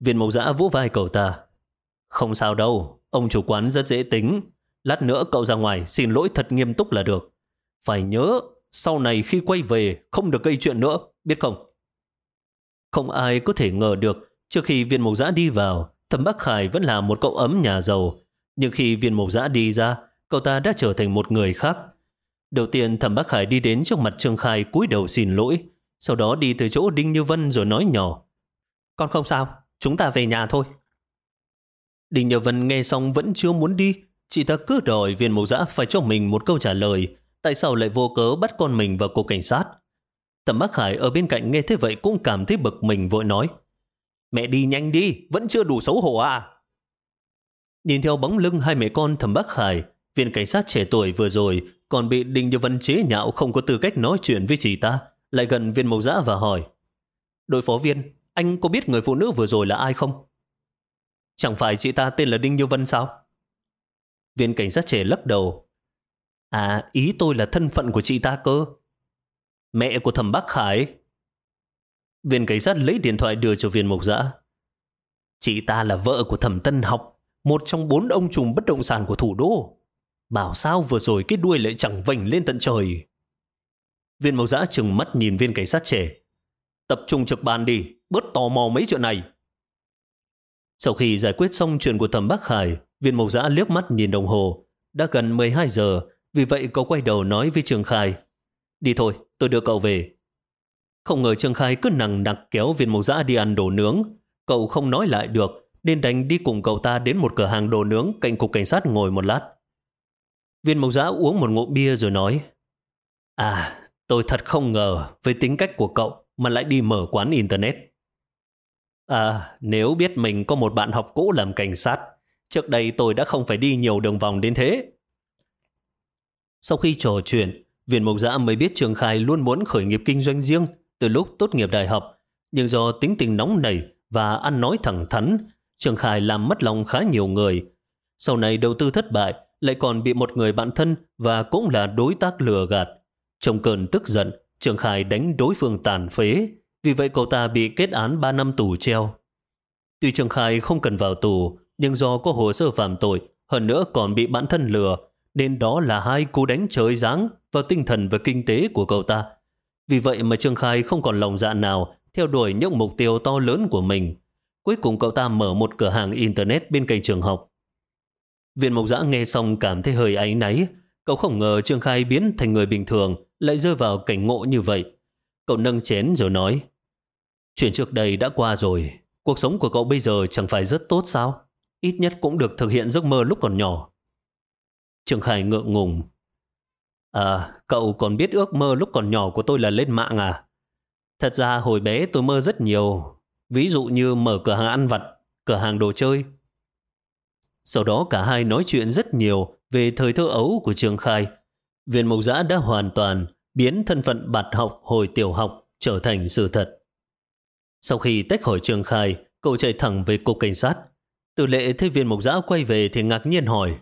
Viên mộc giã vỗ vai cậu ta. Không sao đâu, ông chủ quán rất dễ tính. Lát nữa cậu ra ngoài xin lỗi thật nghiêm túc là được. Phải nhớ, sau này khi quay về không được gây chuyện nữa, biết không? Không ai có thể ngờ được, trước khi viên mộc giã đi vào, Thẩm Bắc Khải vẫn là một cậu ấm nhà giàu. Nhưng khi viên mộc giã đi ra, cậu ta đã trở thành một người khác. Đầu tiên Thẩm Bắc Khải đi đến trước mặt Trương Khai cúi đầu xin lỗi, sau đó đi tới chỗ Đinh Như Vân rồi nói nhỏ. Con không sao, chúng ta về nhà thôi. Đinh Như Vân nghe xong vẫn chưa muốn đi, chị ta cứ đòi viên mộc giã phải cho mình một câu trả lời, tại sao lại vô cớ bắt con mình vào cục cảnh sát. Tầm Bắc Hải ở bên cạnh nghe thế vậy cũng cảm thấy bực mình vội nói. Mẹ đi nhanh đi, vẫn chưa đủ xấu hổ à? Nhìn theo bóng lưng hai mẹ con thầm Bắc Hải, viên cảnh sát trẻ tuổi vừa rồi còn bị Đinh Như Vân chế nhạo không có tư cách nói chuyện với chị ta, lại gần viên mộc giã và hỏi. Đội phó viên, anh có biết người phụ nữ vừa rồi là ai không? Chẳng phải chị ta tên là Đinh Như Vân sao? Viên cảnh sát trẻ lắc đầu. À, ý tôi là thân phận của chị ta cơ. Mẹ của thẩm Bắc Khải. Viên cảnh sát lấy điện thoại đưa cho viên mộc dã. Chị ta là vợ của thẩm Tân Học, một trong bốn ông trùm bất động sản của thủ đô. Bảo sao vừa rồi cái đuôi lại chẳng vành lên tận trời. Viên mộc giã chừng mắt nhìn viên cảnh sát trẻ. Tập trung trực ban đi, bớt tò mò mấy chuyện này. Sau khi giải quyết xong chuyện của thẩm Bắc Khải, viên mộc giã liếc mắt nhìn đồng hồ. Đã gần 12 giờ, vì vậy cậu quay đầu nói với Trường Khai. Đi thôi, tôi đưa cậu về. Không ngờ Trường Khai cứ nằng nặc kéo viên mộc giã đi ăn đồ nướng. Cậu không nói lại được, nên đánh đi cùng cậu ta đến một cửa hàng đồ nướng cạnh cục cảnh sát ngồi một lát. Viên mộc giã uống một ngụm bia rồi nói À, tôi thật không ngờ với tính cách của cậu mà lại đi mở quán Internet. À, nếu biết mình có một bạn học cũ làm cảnh sát, trước đây tôi đã không phải đi nhiều đường vòng đến thế. Sau khi trò chuyện, Viện Mộc Giã mới biết Trường Khai luôn muốn khởi nghiệp kinh doanh riêng từ lúc tốt nghiệp đại học. Nhưng do tính tình nóng nảy và ăn nói thẳng thắn, Trường Khai làm mất lòng khá nhiều người. Sau này đầu tư thất bại, lại còn bị một người bạn thân và cũng là đối tác lừa gạt. Trong cơn tức giận, Trường Khai đánh đối phương tàn phế, vì vậy cậu ta bị kết án 3 năm tù treo. Tuy Trường Khai không cần vào tù, nhưng do có hồ sơ phạm tội, hơn nữa còn bị bản thân lừa, nên đó là hai cú đánh trời giáng vào tinh thần và kinh tế của cậu ta. Vì vậy mà Trương Khai không còn lòng dạ nào theo đuổi những mục tiêu to lớn của mình. Cuối cùng cậu ta mở một cửa hàng Internet bên cạnh trường học. Viện Mộc Giã nghe xong cảm thấy hơi áy náy. Cậu không ngờ Trương Khai biến thành người bình thường lại rơi vào cảnh ngộ như vậy. Cậu nâng chén rồi nói Chuyện trước đây đã qua rồi. Cuộc sống của cậu bây giờ chẳng phải rất tốt sao? Ít nhất cũng được thực hiện giấc mơ lúc còn nhỏ. Trường Khải ngượng ngùng. À, cậu còn biết ước mơ lúc còn nhỏ của tôi là lên mạng à? Thật ra hồi bé tôi mơ rất nhiều. Ví dụ như mở cửa hàng ăn vặt, cửa hàng đồ chơi. Sau đó cả hai nói chuyện rất nhiều về thời thơ ấu của Trường Khai. Viện Mộc Giã đã hoàn toàn biến thân phận bạt học hồi tiểu học trở thành sự thật. Sau khi tách khỏi Trường Khai, cậu chạy thẳng về cục cảnh sát. Từ lệ thấy viên mục giã quay về thì ngạc nhiên hỏi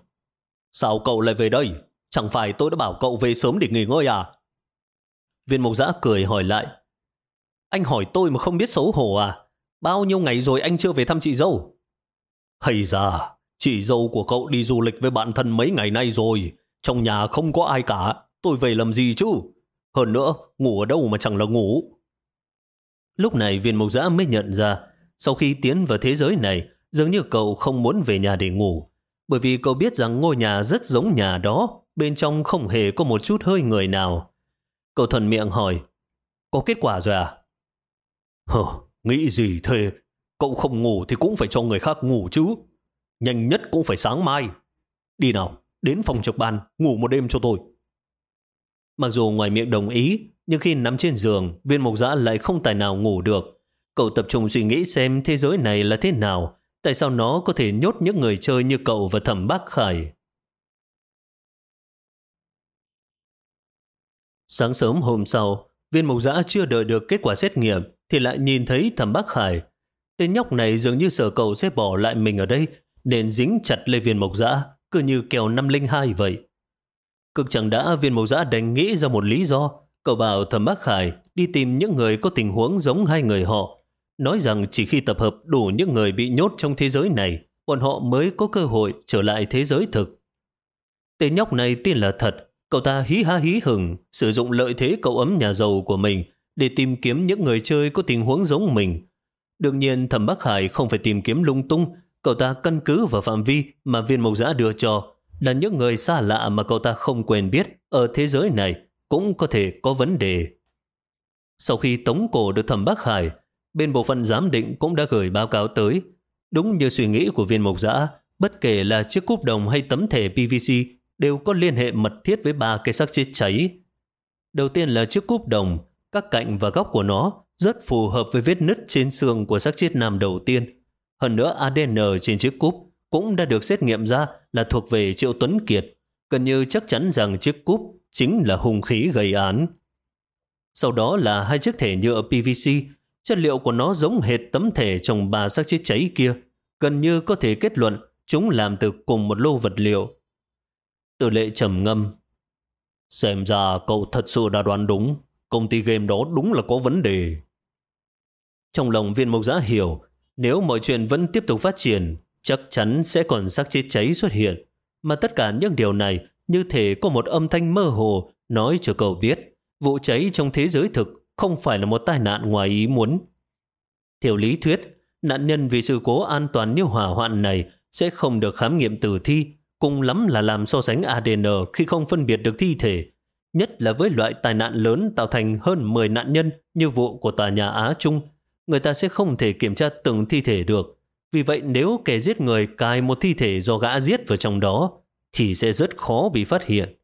Sao cậu lại về đây? Chẳng phải tôi đã bảo cậu về sớm để nghỉ ngơi à? Viên mục giã cười hỏi lại. Anh hỏi tôi mà không biết xấu hổ à? Bao nhiêu ngày rồi anh chưa về thăm chị dâu? Hay ra, chị dâu của cậu đi du lịch với bạn thân mấy ngày nay rồi. Trong nhà không có ai cả. Tôi về làm gì chứ? Hơn nữa, ngủ ở đâu mà chẳng là ngủ. Lúc này viên mộc giã mới nhận ra, sau khi tiến vào thế giới này, dường như cậu không muốn về nhà để ngủ. bởi vì cậu biết rằng ngôi nhà rất giống nhà đó, bên trong không hề có một chút hơi người nào. Cậu thuần miệng hỏi, có kết quả rồi à? Hờ, nghĩ gì thế? Cậu không ngủ thì cũng phải cho người khác ngủ chứ. Nhanh nhất cũng phải sáng mai. Đi nào, đến phòng trực ban, ngủ một đêm cho tôi. Mặc dù ngoài miệng đồng ý, nhưng khi nằm trên giường, viên mộc giã lại không tài nào ngủ được. Cậu tập trung suy nghĩ xem thế giới này là thế nào, tại sao nó có thể nhốt những người chơi như cậu và thẩm bác khải. Sáng sớm hôm sau, viên mộc giã chưa đợi được kết quả xét nghiệm thì lại nhìn thấy thẩm bác khải. Tên nhóc này dường như sợ cậu sẽ bỏ lại mình ở đây nên dính chặt lên viên mộc giã, cứ như kèo 502 vậy. Cực chẳng đã viên mẫu giã đánh nghĩ ra một lý do. Cậu bảo thẩm bác khải đi tìm những người có tình huống giống hai người họ. Nói rằng chỉ khi tập hợp đủ những người bị nhốt trong thế giới này, bọn họ mới có cơ hội trở lại thế giới thực. Tên nhóc này tin là thật, Cậu ta hí ha hí hừng, sử dụng lợi thế cậu ấm nhà giàu của mình để tìm kiếm những người chơi có tình huống giống mình. Đương nhiên thẩm Bắc Hải không phải tìm kiếm lung tung, cậu ta căn cứ vào phạm vi mà viên mộc giã đưa cho là những người xa lạ mà cậu ta không quen biết ở thế giới này cũng có thể có vấn đề. Sau khi tống cổ được thẩm Bắc Hải, bên bộ phận giám định cũng đã gửi báo cáo tới. Đúng như suy nghĩ của viên mộc giã, bất kể là chiếc cúp đồng hay tấm thẻ PVC đều có liên hệ mật thiết với ba cây xác chết cháy. Đầu tiên là chiếc cúp đồng, các cạnh và góc của nó rất phù hợp với vết nứt trên xương của xác chết nam đầu tiên. Hơn nữa ADN trên chiếc cúp cũng đã được xét nghiệm ra là thuộc về Triệu Tuấn Kiệt, gần như chắc chắn rằng chiếc cúp chính là hung khí gây án. Sau đó là hai chiếc thẻ nhựa PVC, chất liệu của nó giống hệt tấm thẻ trong ba xác chết cháy kia, gần như có thể kết luận chúng làm từ cùng một lô vật liệu. từ lệ trầm ngâm. Xem ra cậu thật sự đã đoán đúng. Công ty game đó đúng là có vấn đề. Trong lòng viên mộc giã hiểu, nếu mọi chuyện vẫn tiếp tục phát triển, chắc chắn sẽ còn xác chết cháy xuất hiện. Mà tất cả những điều này như thể có một âm thanh mơ hồ nói cho cậu biết vụ cháy trong thế giới thực không phải là một tai nạn ngoài ý muốn. Theo lý thuyết, nạn nhân vì sự cố an toàn như hỏa hoạn này sẽ không được khám nghiệm tử thi cùng lắm là làm so sánh ADN khi không phân biệt được thi thể, nhất là với loại tai nạn lớn tạo thành hơn 10 nạn nhân như vụ của tòa nhà Á Trung, người ta sẽ không thể kiểm tra từng thi thể được. Vì vậy nếu kẻ giết người cài một thi thể do gã giết vào trong đó, thì sẽ rất khó bị phát hiện.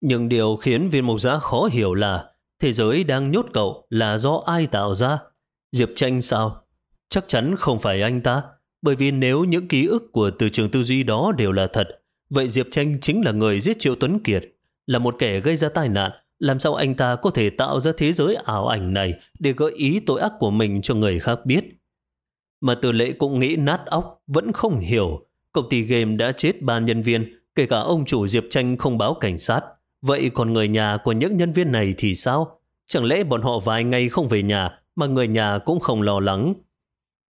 Nhưng điều khiến viên mục giã khó hiểu là thế giới đang nhốt cậu là do ai tạo ra? Diệp Tranh sao? Chắc chắn không phải anh ta. Bởi vì nếu những ký ức của từ trường tư duy đó đều là thật, vậy Diệp Tranh chính là người giết Triệu Tuấn Kiệt, là một kẻ gây ra tai nạn. Làm sao anh ta có thể tạo ra thế giới ảo ảnh này để gợi ý tội ác của mình cho người khác biết? Mà từ lệ cũng nghĩ nát óc, vẫn không hiểu. Công ty game đã chết ba nhân viên, kể cả ông chủ Diệp Tranh không báo cảnh sát. Vậy còn người nhà của những nhân viên này thì sao? Chẳng lẽ bọn họ vài ngày không về nhà mà người nhà cũng không lo lắng?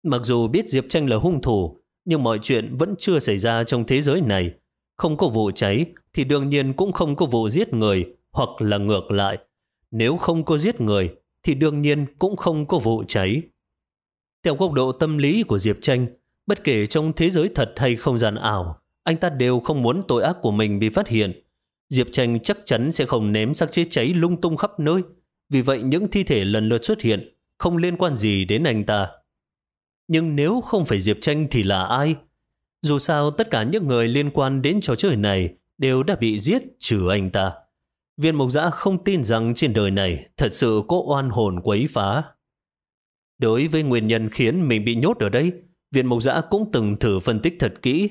Mặc dù biết Diệp Tranh là hung thủ, nhưng mọi chuyện vẫn chưa xảy ra trong thế giới này. Không có vụ cháy thì đương nhiên cũng không có vụ giết người hoặc là ngược lại. Nếu không có giết người thì đương nhiên cũng không có vụ cháy. Theo góc độ tâm lý của Diệp Tranh, bất kể trong thế giới thật hay không gian ảo, anh ta đều không muốn tội ác của mình bị phát hiện. Diệp Tranh chắc chắn sẽ không ném xác chết cháy lung tung khắp nơi. Vì vậy những thi thể lần lượt xuất hiện không liên quan gì đến anh ta. Nhưng nếu không phải Diệp Tranh thì là ai? Dù sao tất cả những người liên quan đến trò chơi này đều đã bị giết trừ anh ta. Viên mộc giã không tin rằng trên đời này thật sự có oan hồn quấy phá. Đối với nguyên nhân khiến mình bị nhốt ở đây, viên mộc giã cũng từng thử phân tích thật kỹ.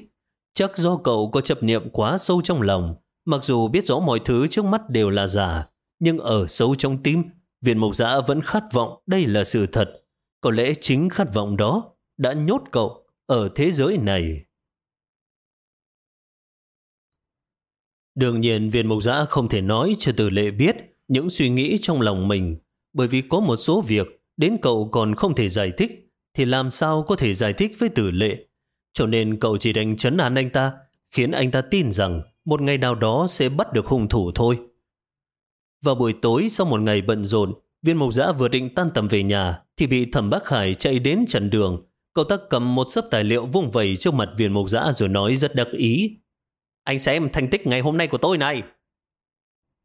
Chắc do cậu có chấp niệm quá sâu trong lòng, mặc dù biết rõ mọi thứ trước mắt đều là giả, nhưng ở sâu trong tim, viên mộc giã vẫn khát vọng đây là sự thật. Có lẽ chính khát vọng đó đã nhốt cậu ở thế giới này. Đương nhiên viên mục giã không thể nói cho tử lệ biết những suy nghĩ trong lòng mình, bởi vì có một số việc đến cậu còn không thể giải thích, thì làm sao có thể giải thích với tử lệ. Cho nên cậu chỉ đánh chấn án anh ta, khiến anh ta tin rằng một ngày nào đó sẽ bắt được hung thủ thôi. Vào buổi tối sau một ngày bận rộn, viên Mộc giã vừa định tan tầm về nhà thì bị thẩm bác Hải chạy đến chặn đường. Cậu ta cầm một sấp tài liệu vung vẩy trước mặt viên Mộc giã rồi nói rất đặc ý. Anh xem thành tích ngày hôm nay của tôi này.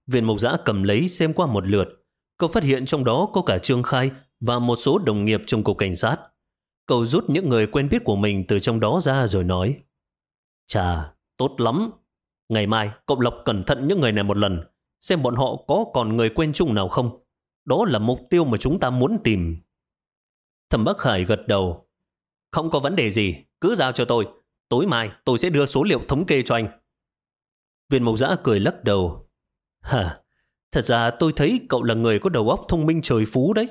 Viên Mộc giã cầm lấy xem qua một lượt. Cậu phát hiện trong đó có cả Trương Khai và một số đồng nghiệp trong cục cảnh sát. Cậu rút những người quen biết của mình từ trong đó ra rồi nói. Chà, tốt lắm. Ngày mai, cậu lọc cẩn thận những người này một lần, xem bọn họ có còn người quen chung nào không. Đó là mục tiêu mà chúng ta muốn tìm. Thẩm Bắc Hải gật đầu. Không có vấn đề gì, cứ giao cho tôi. Tối mai tôi sẽ đưa số liệu thống kê cho anh. Viên mộc giã cười lắc đầu. Hả, thật ra tôi thấy cậu là người có đầu óc thông minh trời phú đấy.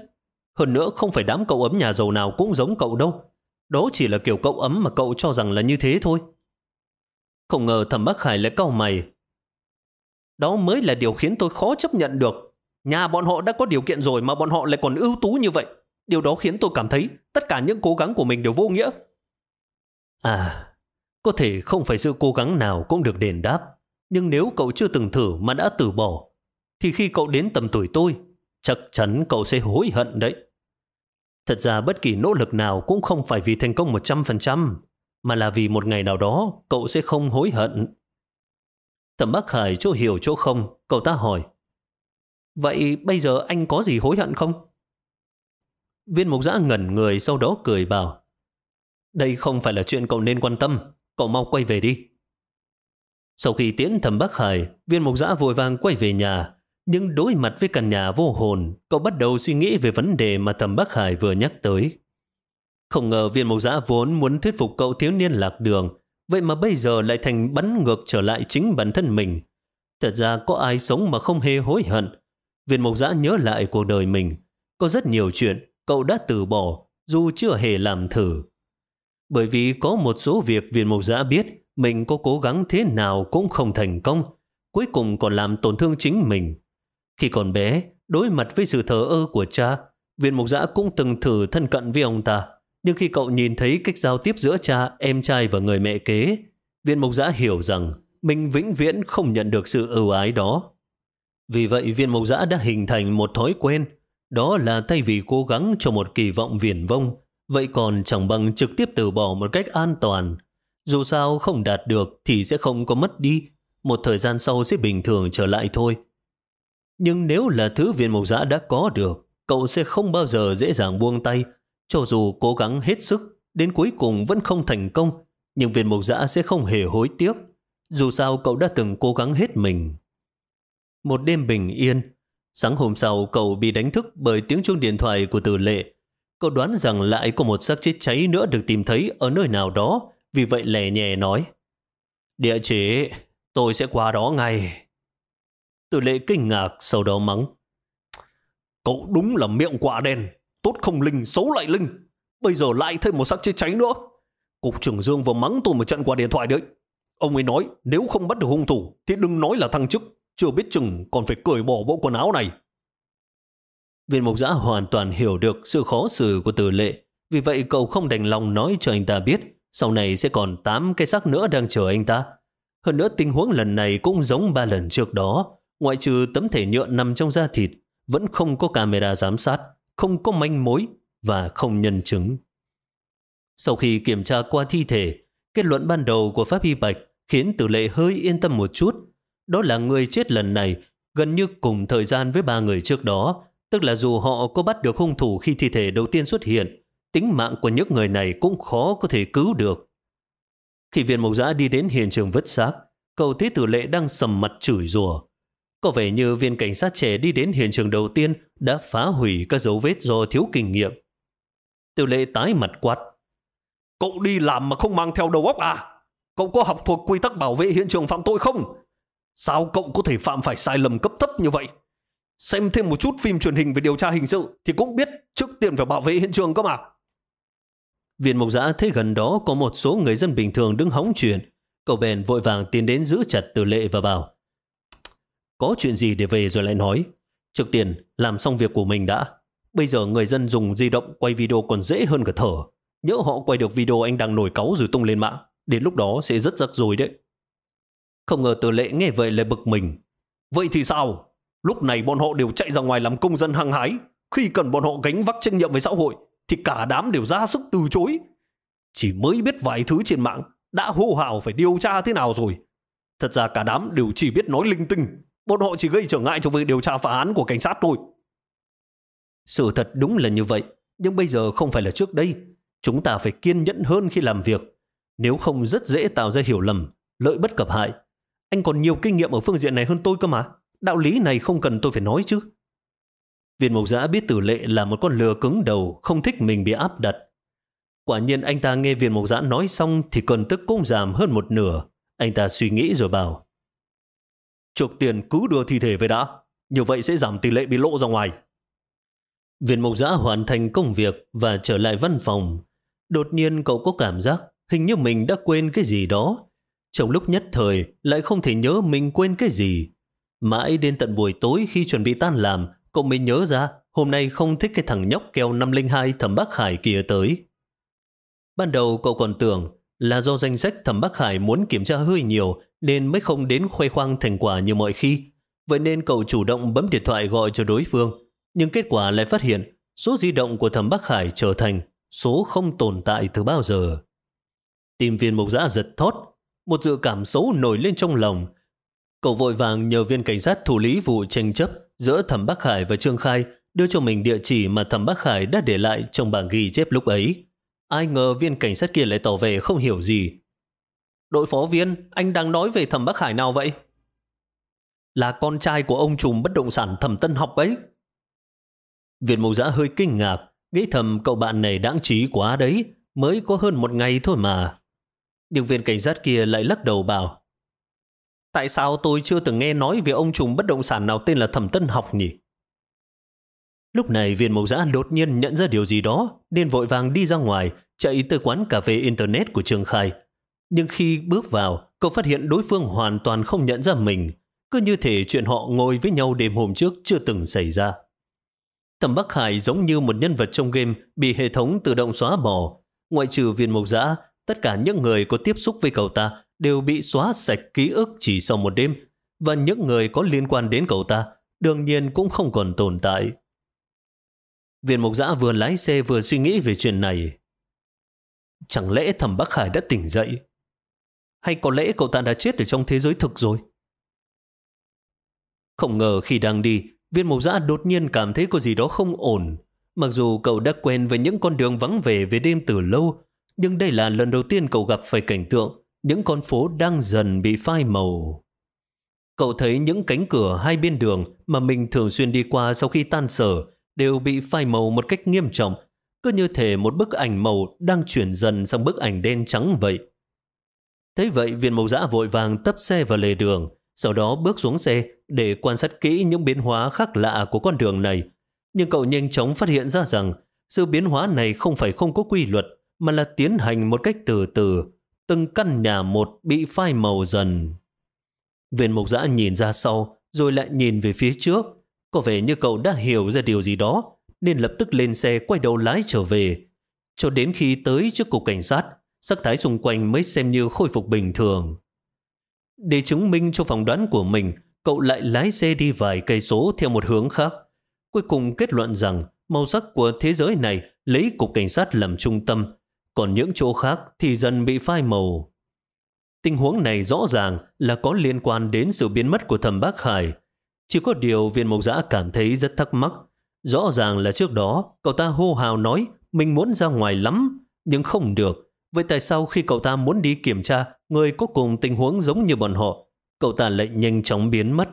Hơn nữa không phải đám cậu ấm nhà giàu nào cũng giống cậu đâu. Đó chỉ là kiểu cậu ấm mà cậu cho rằng là như thế thôi. Không ngờ thẩm Bắc Hải lại cau mày. Đó mới là điều khiến tôi khó chấp nhận được. Nhà bọn họ đã có điều kiện rồi mà bọn họ lại còn ưu tú như vậy. Điều đó khiến tôi cảm thấy tất cả những cố gắng của mình đều vô nghĩa. À, có thể không phải sự cố gắng nào cũng được đền đáp. Nhưng nếu cậu chưa từng thử mà đã từ bỏ, thì khi cậu đến tầm tuổi tôi, chắc chắn cậu sẽ hối hận đấy. Thật ra bất kỳ nỗ lực nào cũng không phải vì thành công 100%, mà là vì một ngày nào đó cậu sẽ không hối hận. Thẩm Bắc Hải chỗ hiểu chỗ không, cậu ta hỏi. Vậy bây giờ anh có gì hối hận không? Viên mục giã ngẩn người sau đó cười bảo. Đây không phải là chuyện cậu nên quan tâm, cậu mau quay về đi. Sau khi tiễn thẩm Bắc Hải, viên mục giã vội vàng quay về nhà. Nhưng đối mặt với căn nhà vô hồn, cậu bắt đầu suy nghĩ về vấn đề mà thẩm Bắc Hải vừa nhắc tới. Không ngờ viên mộc giã vốn muốn thuyết phục cậu thiếu niên lạc đường, vậy mà bây giờ lại thành bắn ngược trở lại chính bản thân mình. Thật ra có ai sống mà không hề hối hận. Viên mộc giã nhớ lại cuộc đời mình. Có rất nhiều chuyện cậu đã từ bỏ dù chưa hề làm thử. Bởi vì có một số việc viên mộc giã biết mình có cố gắng thế nào cũng không thành công, cuối cùng còn làm tổn thương chính mình. Khi còn bé, đối mặt với sự thờ ơ của cha, viên mục giã cũng từng thử thân cận với ông ta. Nhưng khi cậu nhìn thấy cách giao tiếp giữa cha, em trai và người mẹ kế, viên mục giã hiểu rằng mình vĩnh viễn không nhận được sự ưu ái đó. Vì vậy viên mục giã đã hình thành một thói quen, đó là thay vì cố gắng cho một kỳ vọng viển vông, vậy còn chẳng bằng trực tiếp từ bỏ một cách an toàn. Dù sao không đạt được thì sẽ không có mất đi, một thời gian sau sẽ bình thường trở lại thôi. Nhưng nếu là thứ viên mục giã đã có được, cậu sẽ không bao giờ dễ dàng buông tay, cho dù cố gắng hết sức, đến cuối cùng vẫn không thành công, nhưng viên mục giã sẽ không hề hối tiếc. Dù sao cậu đã từng cố gắng hết mình. Một đêm bình yên, sáng hôm sau cậu bị đánh thức bởi tiếng chuông điện thoại của tử lệ. Cậu đoán rằng lại có một xác chết cháy nữa được tìm thấy ở nơi nào đó, vì vậy lẻ nhẹ nói. Địa chỉ, tôi sẽ qua đó ngay. Tử lệ kinh ngạc, sau đó mắng. Cậu đúng là miệng quả đen, tốt không linh, xấu lại linh. Bây giờ lại thêm một xác chết cháy nữa. Cục trưởng Dương vừa mắng tôi một trận qua điện thoại đấy. Ông ấy nói nếu không bắt được hung thủ thì đừng nói là thăng chức. Chưa biết chừng còn phải cởi bỏ bộ quần áo này. Viên mục giã hoàn toàn hiểu được sự khó xử của tử lệ. Vì vậy cậu không đành lòng nói cho anh ta biết sau này sẽ còn 8 cái xác nữa đang chờ anh ta. Hơn nữa tình huống lần này cũng giống ba lần trước đó. Ngoại trừ tấm thể nhựa nằm trong da thịt, vẫn không có camera giám sát, không có manh mối và không nhân chứng. Sau khi kiểm tra qua thi thể, kết luận ban đầu của Pháp Y Bạch khiến tử lệ hơi yên tâm một chút. Đó là người chết lần này gần như cùng thời gian với ba người trước đó, tức là dù họ có bắt được hung thủ khi thi thể đầu tiên xuất hiện, tính mạng của những người này cũng khó có thể cứu được. Khi viên mộc giã đi đến hiện trường vứt xác, cậu thấy tử lệ đang sầm mặt chửi rủa. Có vẻ như viên cảnh sát trẻ đi đến hiện trường đầu tiên đã phá hủy các dấu vết do thiếu kinh nghiệm. Tử lệ tái mặt quát. Cậu đi làm mà không mang theo đầu óc à? Cậu có học thuộc quy tắc bảo vệ hiện trường phạm tội không? Sao cậu có thể phạm phải sai lầm cấp thấp như vậy? Xem thêm một chút phim truyền hình về điều tra hình sự thì cũng biết trước tiên phải bảo vệ hiện trường cơ mà. Viên mục giã thấy gần đó có một số người dân bình thường đứng hóng chuyện. Cậu bèn vội vàng tiến đến giữ chặt từ lệ và bảo có chuyện gì để về rồi lại nói. Trước tiên, làm xong việc của mình đã. Bây giờ người dân dùng di động quay video còn dễ hơn cả thở. Nhớ họ quay được video anh đang nổi cáu rồi tung lên mạng. Đến lúc đó sẽ rất rắc rối đấy. Không ngờ từ lệ nghe vậy lại bực mình. Vậy thì sao? Lúc này bọn họ đều chạy ra ngoài làm công dân hăng hái. Khi cần bọn họ gánh vác trách nhiệm với xã hội, thì cả đám đều ra sức từ chối. chỉ mới biết vài thứ trên mạng, đã hô hào phải điều tra thế nào rồi. Thật ra cả đám đều chỉ biết nói linh tinh. Bọn họ chỉ gây trở ngại cho việc điều tra phá án của cảnh sát thôi. Sự thật đúng là như vậy, nhưng bây giờ không phải là trước đây. Chúng ta phải kiên nhẫn hơn khi làm việc. Nếu không rất dễ tạo ra hiểu lầm, lợi bất cập hại. Anh còn nhiều kinh nghiệm ở phương diện này hơn tôi cơ mà. Đạo lý này không cần tôi phải nói chứ. Viên mộc giã biết tử lệ là một con lừa cứng đầu, không thích mình bị áp đặt. Quả nhiên anh ta nghe viên mộc giã nói xong thì cơn tức cũng giảm hơn một nửa. Anh ta suy nghĩ rồi bảo. Chuộc tiền cứ đưa thi thể về đã. Như vậy sẽ giảm tỷ lệ bị lộ ra ngoài. Viên mộc giã hoàn thành công việc và trở lại văn phòng. Đột nhiên cậu có cảm giác hình như mình đã quên cái gì đó. Trong lúc nhất thời lại không thể nhớ mình quên cái gì. Mãi đến tận buổi tối khi chuẩn bị tan làm, cậu mới nhớ ra hôm nay không thích cái thằng nhóc keo 502 thẩm Bắc Hải kia tới. Ban đầu cậu còn tưởng là do danh sách thẩm Bắc Hải muốn kiểm tra hơi nhiều nên mới không đến khoe khoang thành quả như mọi khi. Vậy nên cậu chủ động bấm điện thoại gọi cho đối phương. Nhưng kết quả lại phát hiện số di động của thẩm Bắc Hải trở thành số không tồn tại từ bao giờ. Tìm viên mục giã giật thót, một dự cảm xấu nổi lên trong lòng. Cậu vội vàng nhờ viên cảnh sát thủ lý vụ tranh chấp giữa thẩm Bắc Hải và Trương Khai đưa cho mình địa chỉ mà thẩm Bắc Hải đã để lại trong bảng ghi chép lúc ấy. Ai ngờ viên cảnh sát kia lại tỏ về không hiểu gì. Đội phó viên, anh đang nói về thẩm Bắc Hải nào vậy? Là con trai của ông trùm bất động sản thẩm Tân Học ấy. Viện mục giã hơi kinh ngạc, nghĩ thầm cậu bạn này đáng trí quá đấy, mới có hơn một ngày thôi mà. Nhưng viên cảnh sát kia lại lắc đầu bảo, Tại sao tôi chưa từng nghe nói về ông trùm bất động sản nào tên là Thẩm Tân Học nhỉ? Lúc này viên mộc giã đột nhiên nhận ra điều gì đó nên vội vàng đi ra ngoài chạy tới quán cà phê Internet của Trương Khai. Nhưng khi bước vào, cậu phát hiện đối phương hoàn toàn không nhận ra mình. Cứ như thể chuyện họ ngồi với nhau đêm hôm trước chưa từng xảy ra. Tầm Bắc Hải giống như một nhân vật trong game bị hệ thống tự động xóa bỏ. Ngoại trừ viên mộc giã, tất cả những người có tiếp xúc với cậu ta đều bị xóa sạch ký ức chỉ sau một đêm. Và những người có liên quan đến cậu ta đương nhiên cũng không còn tồn tại. Viên mục giã vừa lái xe vừa suy nghĩ về chuyện này. Chẳng lẽ thẩm Bắc Hải đã tỉnh dậy? Hay có lẽ cậu ta đã chết ở trong thế giới thực rồi? Không ngờ khi đang đi, viên mục giã đột nhiên cảm thấy có gì đó không ổn. Mặc dù cậu đã quen với những con đường vắng vẻ về đêm từ lâu, nhưng đây là lần đầu tiên cậu gặp phải cảnh tượng những con phố đang dần bị phai màu. Cậu thấy những cánh cửa hai bên đường mà mình thường xuyên đi qua sau khi tan sở đều bị phai màu một cách nghiêm trọng, cứ như thể một bức ảnh màu đang chuyển dần sang bức ảnh đen trắng vậy. Thế vậy viên màu giã vội vàng tấp xe vào lề đường, sau đó bước xuống xe để quan sát kỹ những biến hóa khác lạ của con đường này. Nhưng cậu nhanh chóng phát hiện ra rằng sự biến hóa này không phải không có quy luật, mà là tiến hành một cách từ từ, từng căn nhà một bị phai màu dần. Viên mục giã nhìn ra sau, rồi lại nhìn về phía trước, có vẻ như cậu đã hiểu ra điều gì đó, nên lập tức lên xe quay đầu lái trở về. Cho đến khi tới trước cục cảnh sát, sắc thái xung quanh mới xem như khôi phục bình thường. Để chứng minh cho phỏng đoán của mình, cậu lại lái xe đi vài cây số theo một hướng khác. Cuối cùng kết luận rằng màu sắc của thế giới này lấy cục cảnh sát làm trung tâm, còn những chỗ khác thì dần bị phai màu. Tình huống này rõ ràng là có liên quan đến sự biến mất của thẩm bác Hải, chỉ có điều viên mộc giã cảm thấy rất thắc mắc. Rõ ràng là trước đó cậu ta hô hào nói mình muốn ra ngoài lắm, nhưng không được. Vậy tại sao khi cậu ta muốn đi kiểm tra người có cùng tình huống giống như bọn họ, cậu ta lại nhanh chóng biến mất?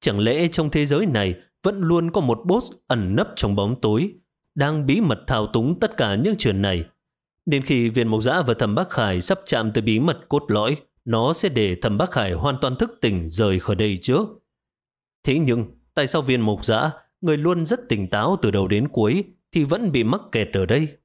Chẳng lẽ trong thế giới này vẫn luôn có một boss ẩn nấp trong bóng tối, đang bí mật thao túng tất cả những chuyện này? Đến khi viên mộc giã và thẩm Bắc Hải sắp chạm tới bí mật cốt lõi, nó sẽ để thẩm Bắc Hải hoàn toàn thức tỉnh rời khỏi đây trước. Thế nhưng, tại sao viên mục giã, người luôn rất tỉnh táo từ đầu đến cuối, thì vẫn bị mắc kẹt ở đây?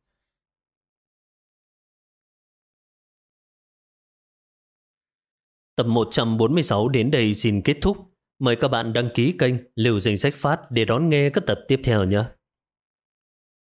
Tập 146 đến đây xin kết thúc. Mời các bạn đăng ký kênh Liều Danh Sách Phát để đón nghe các tập tiếp theo nhé.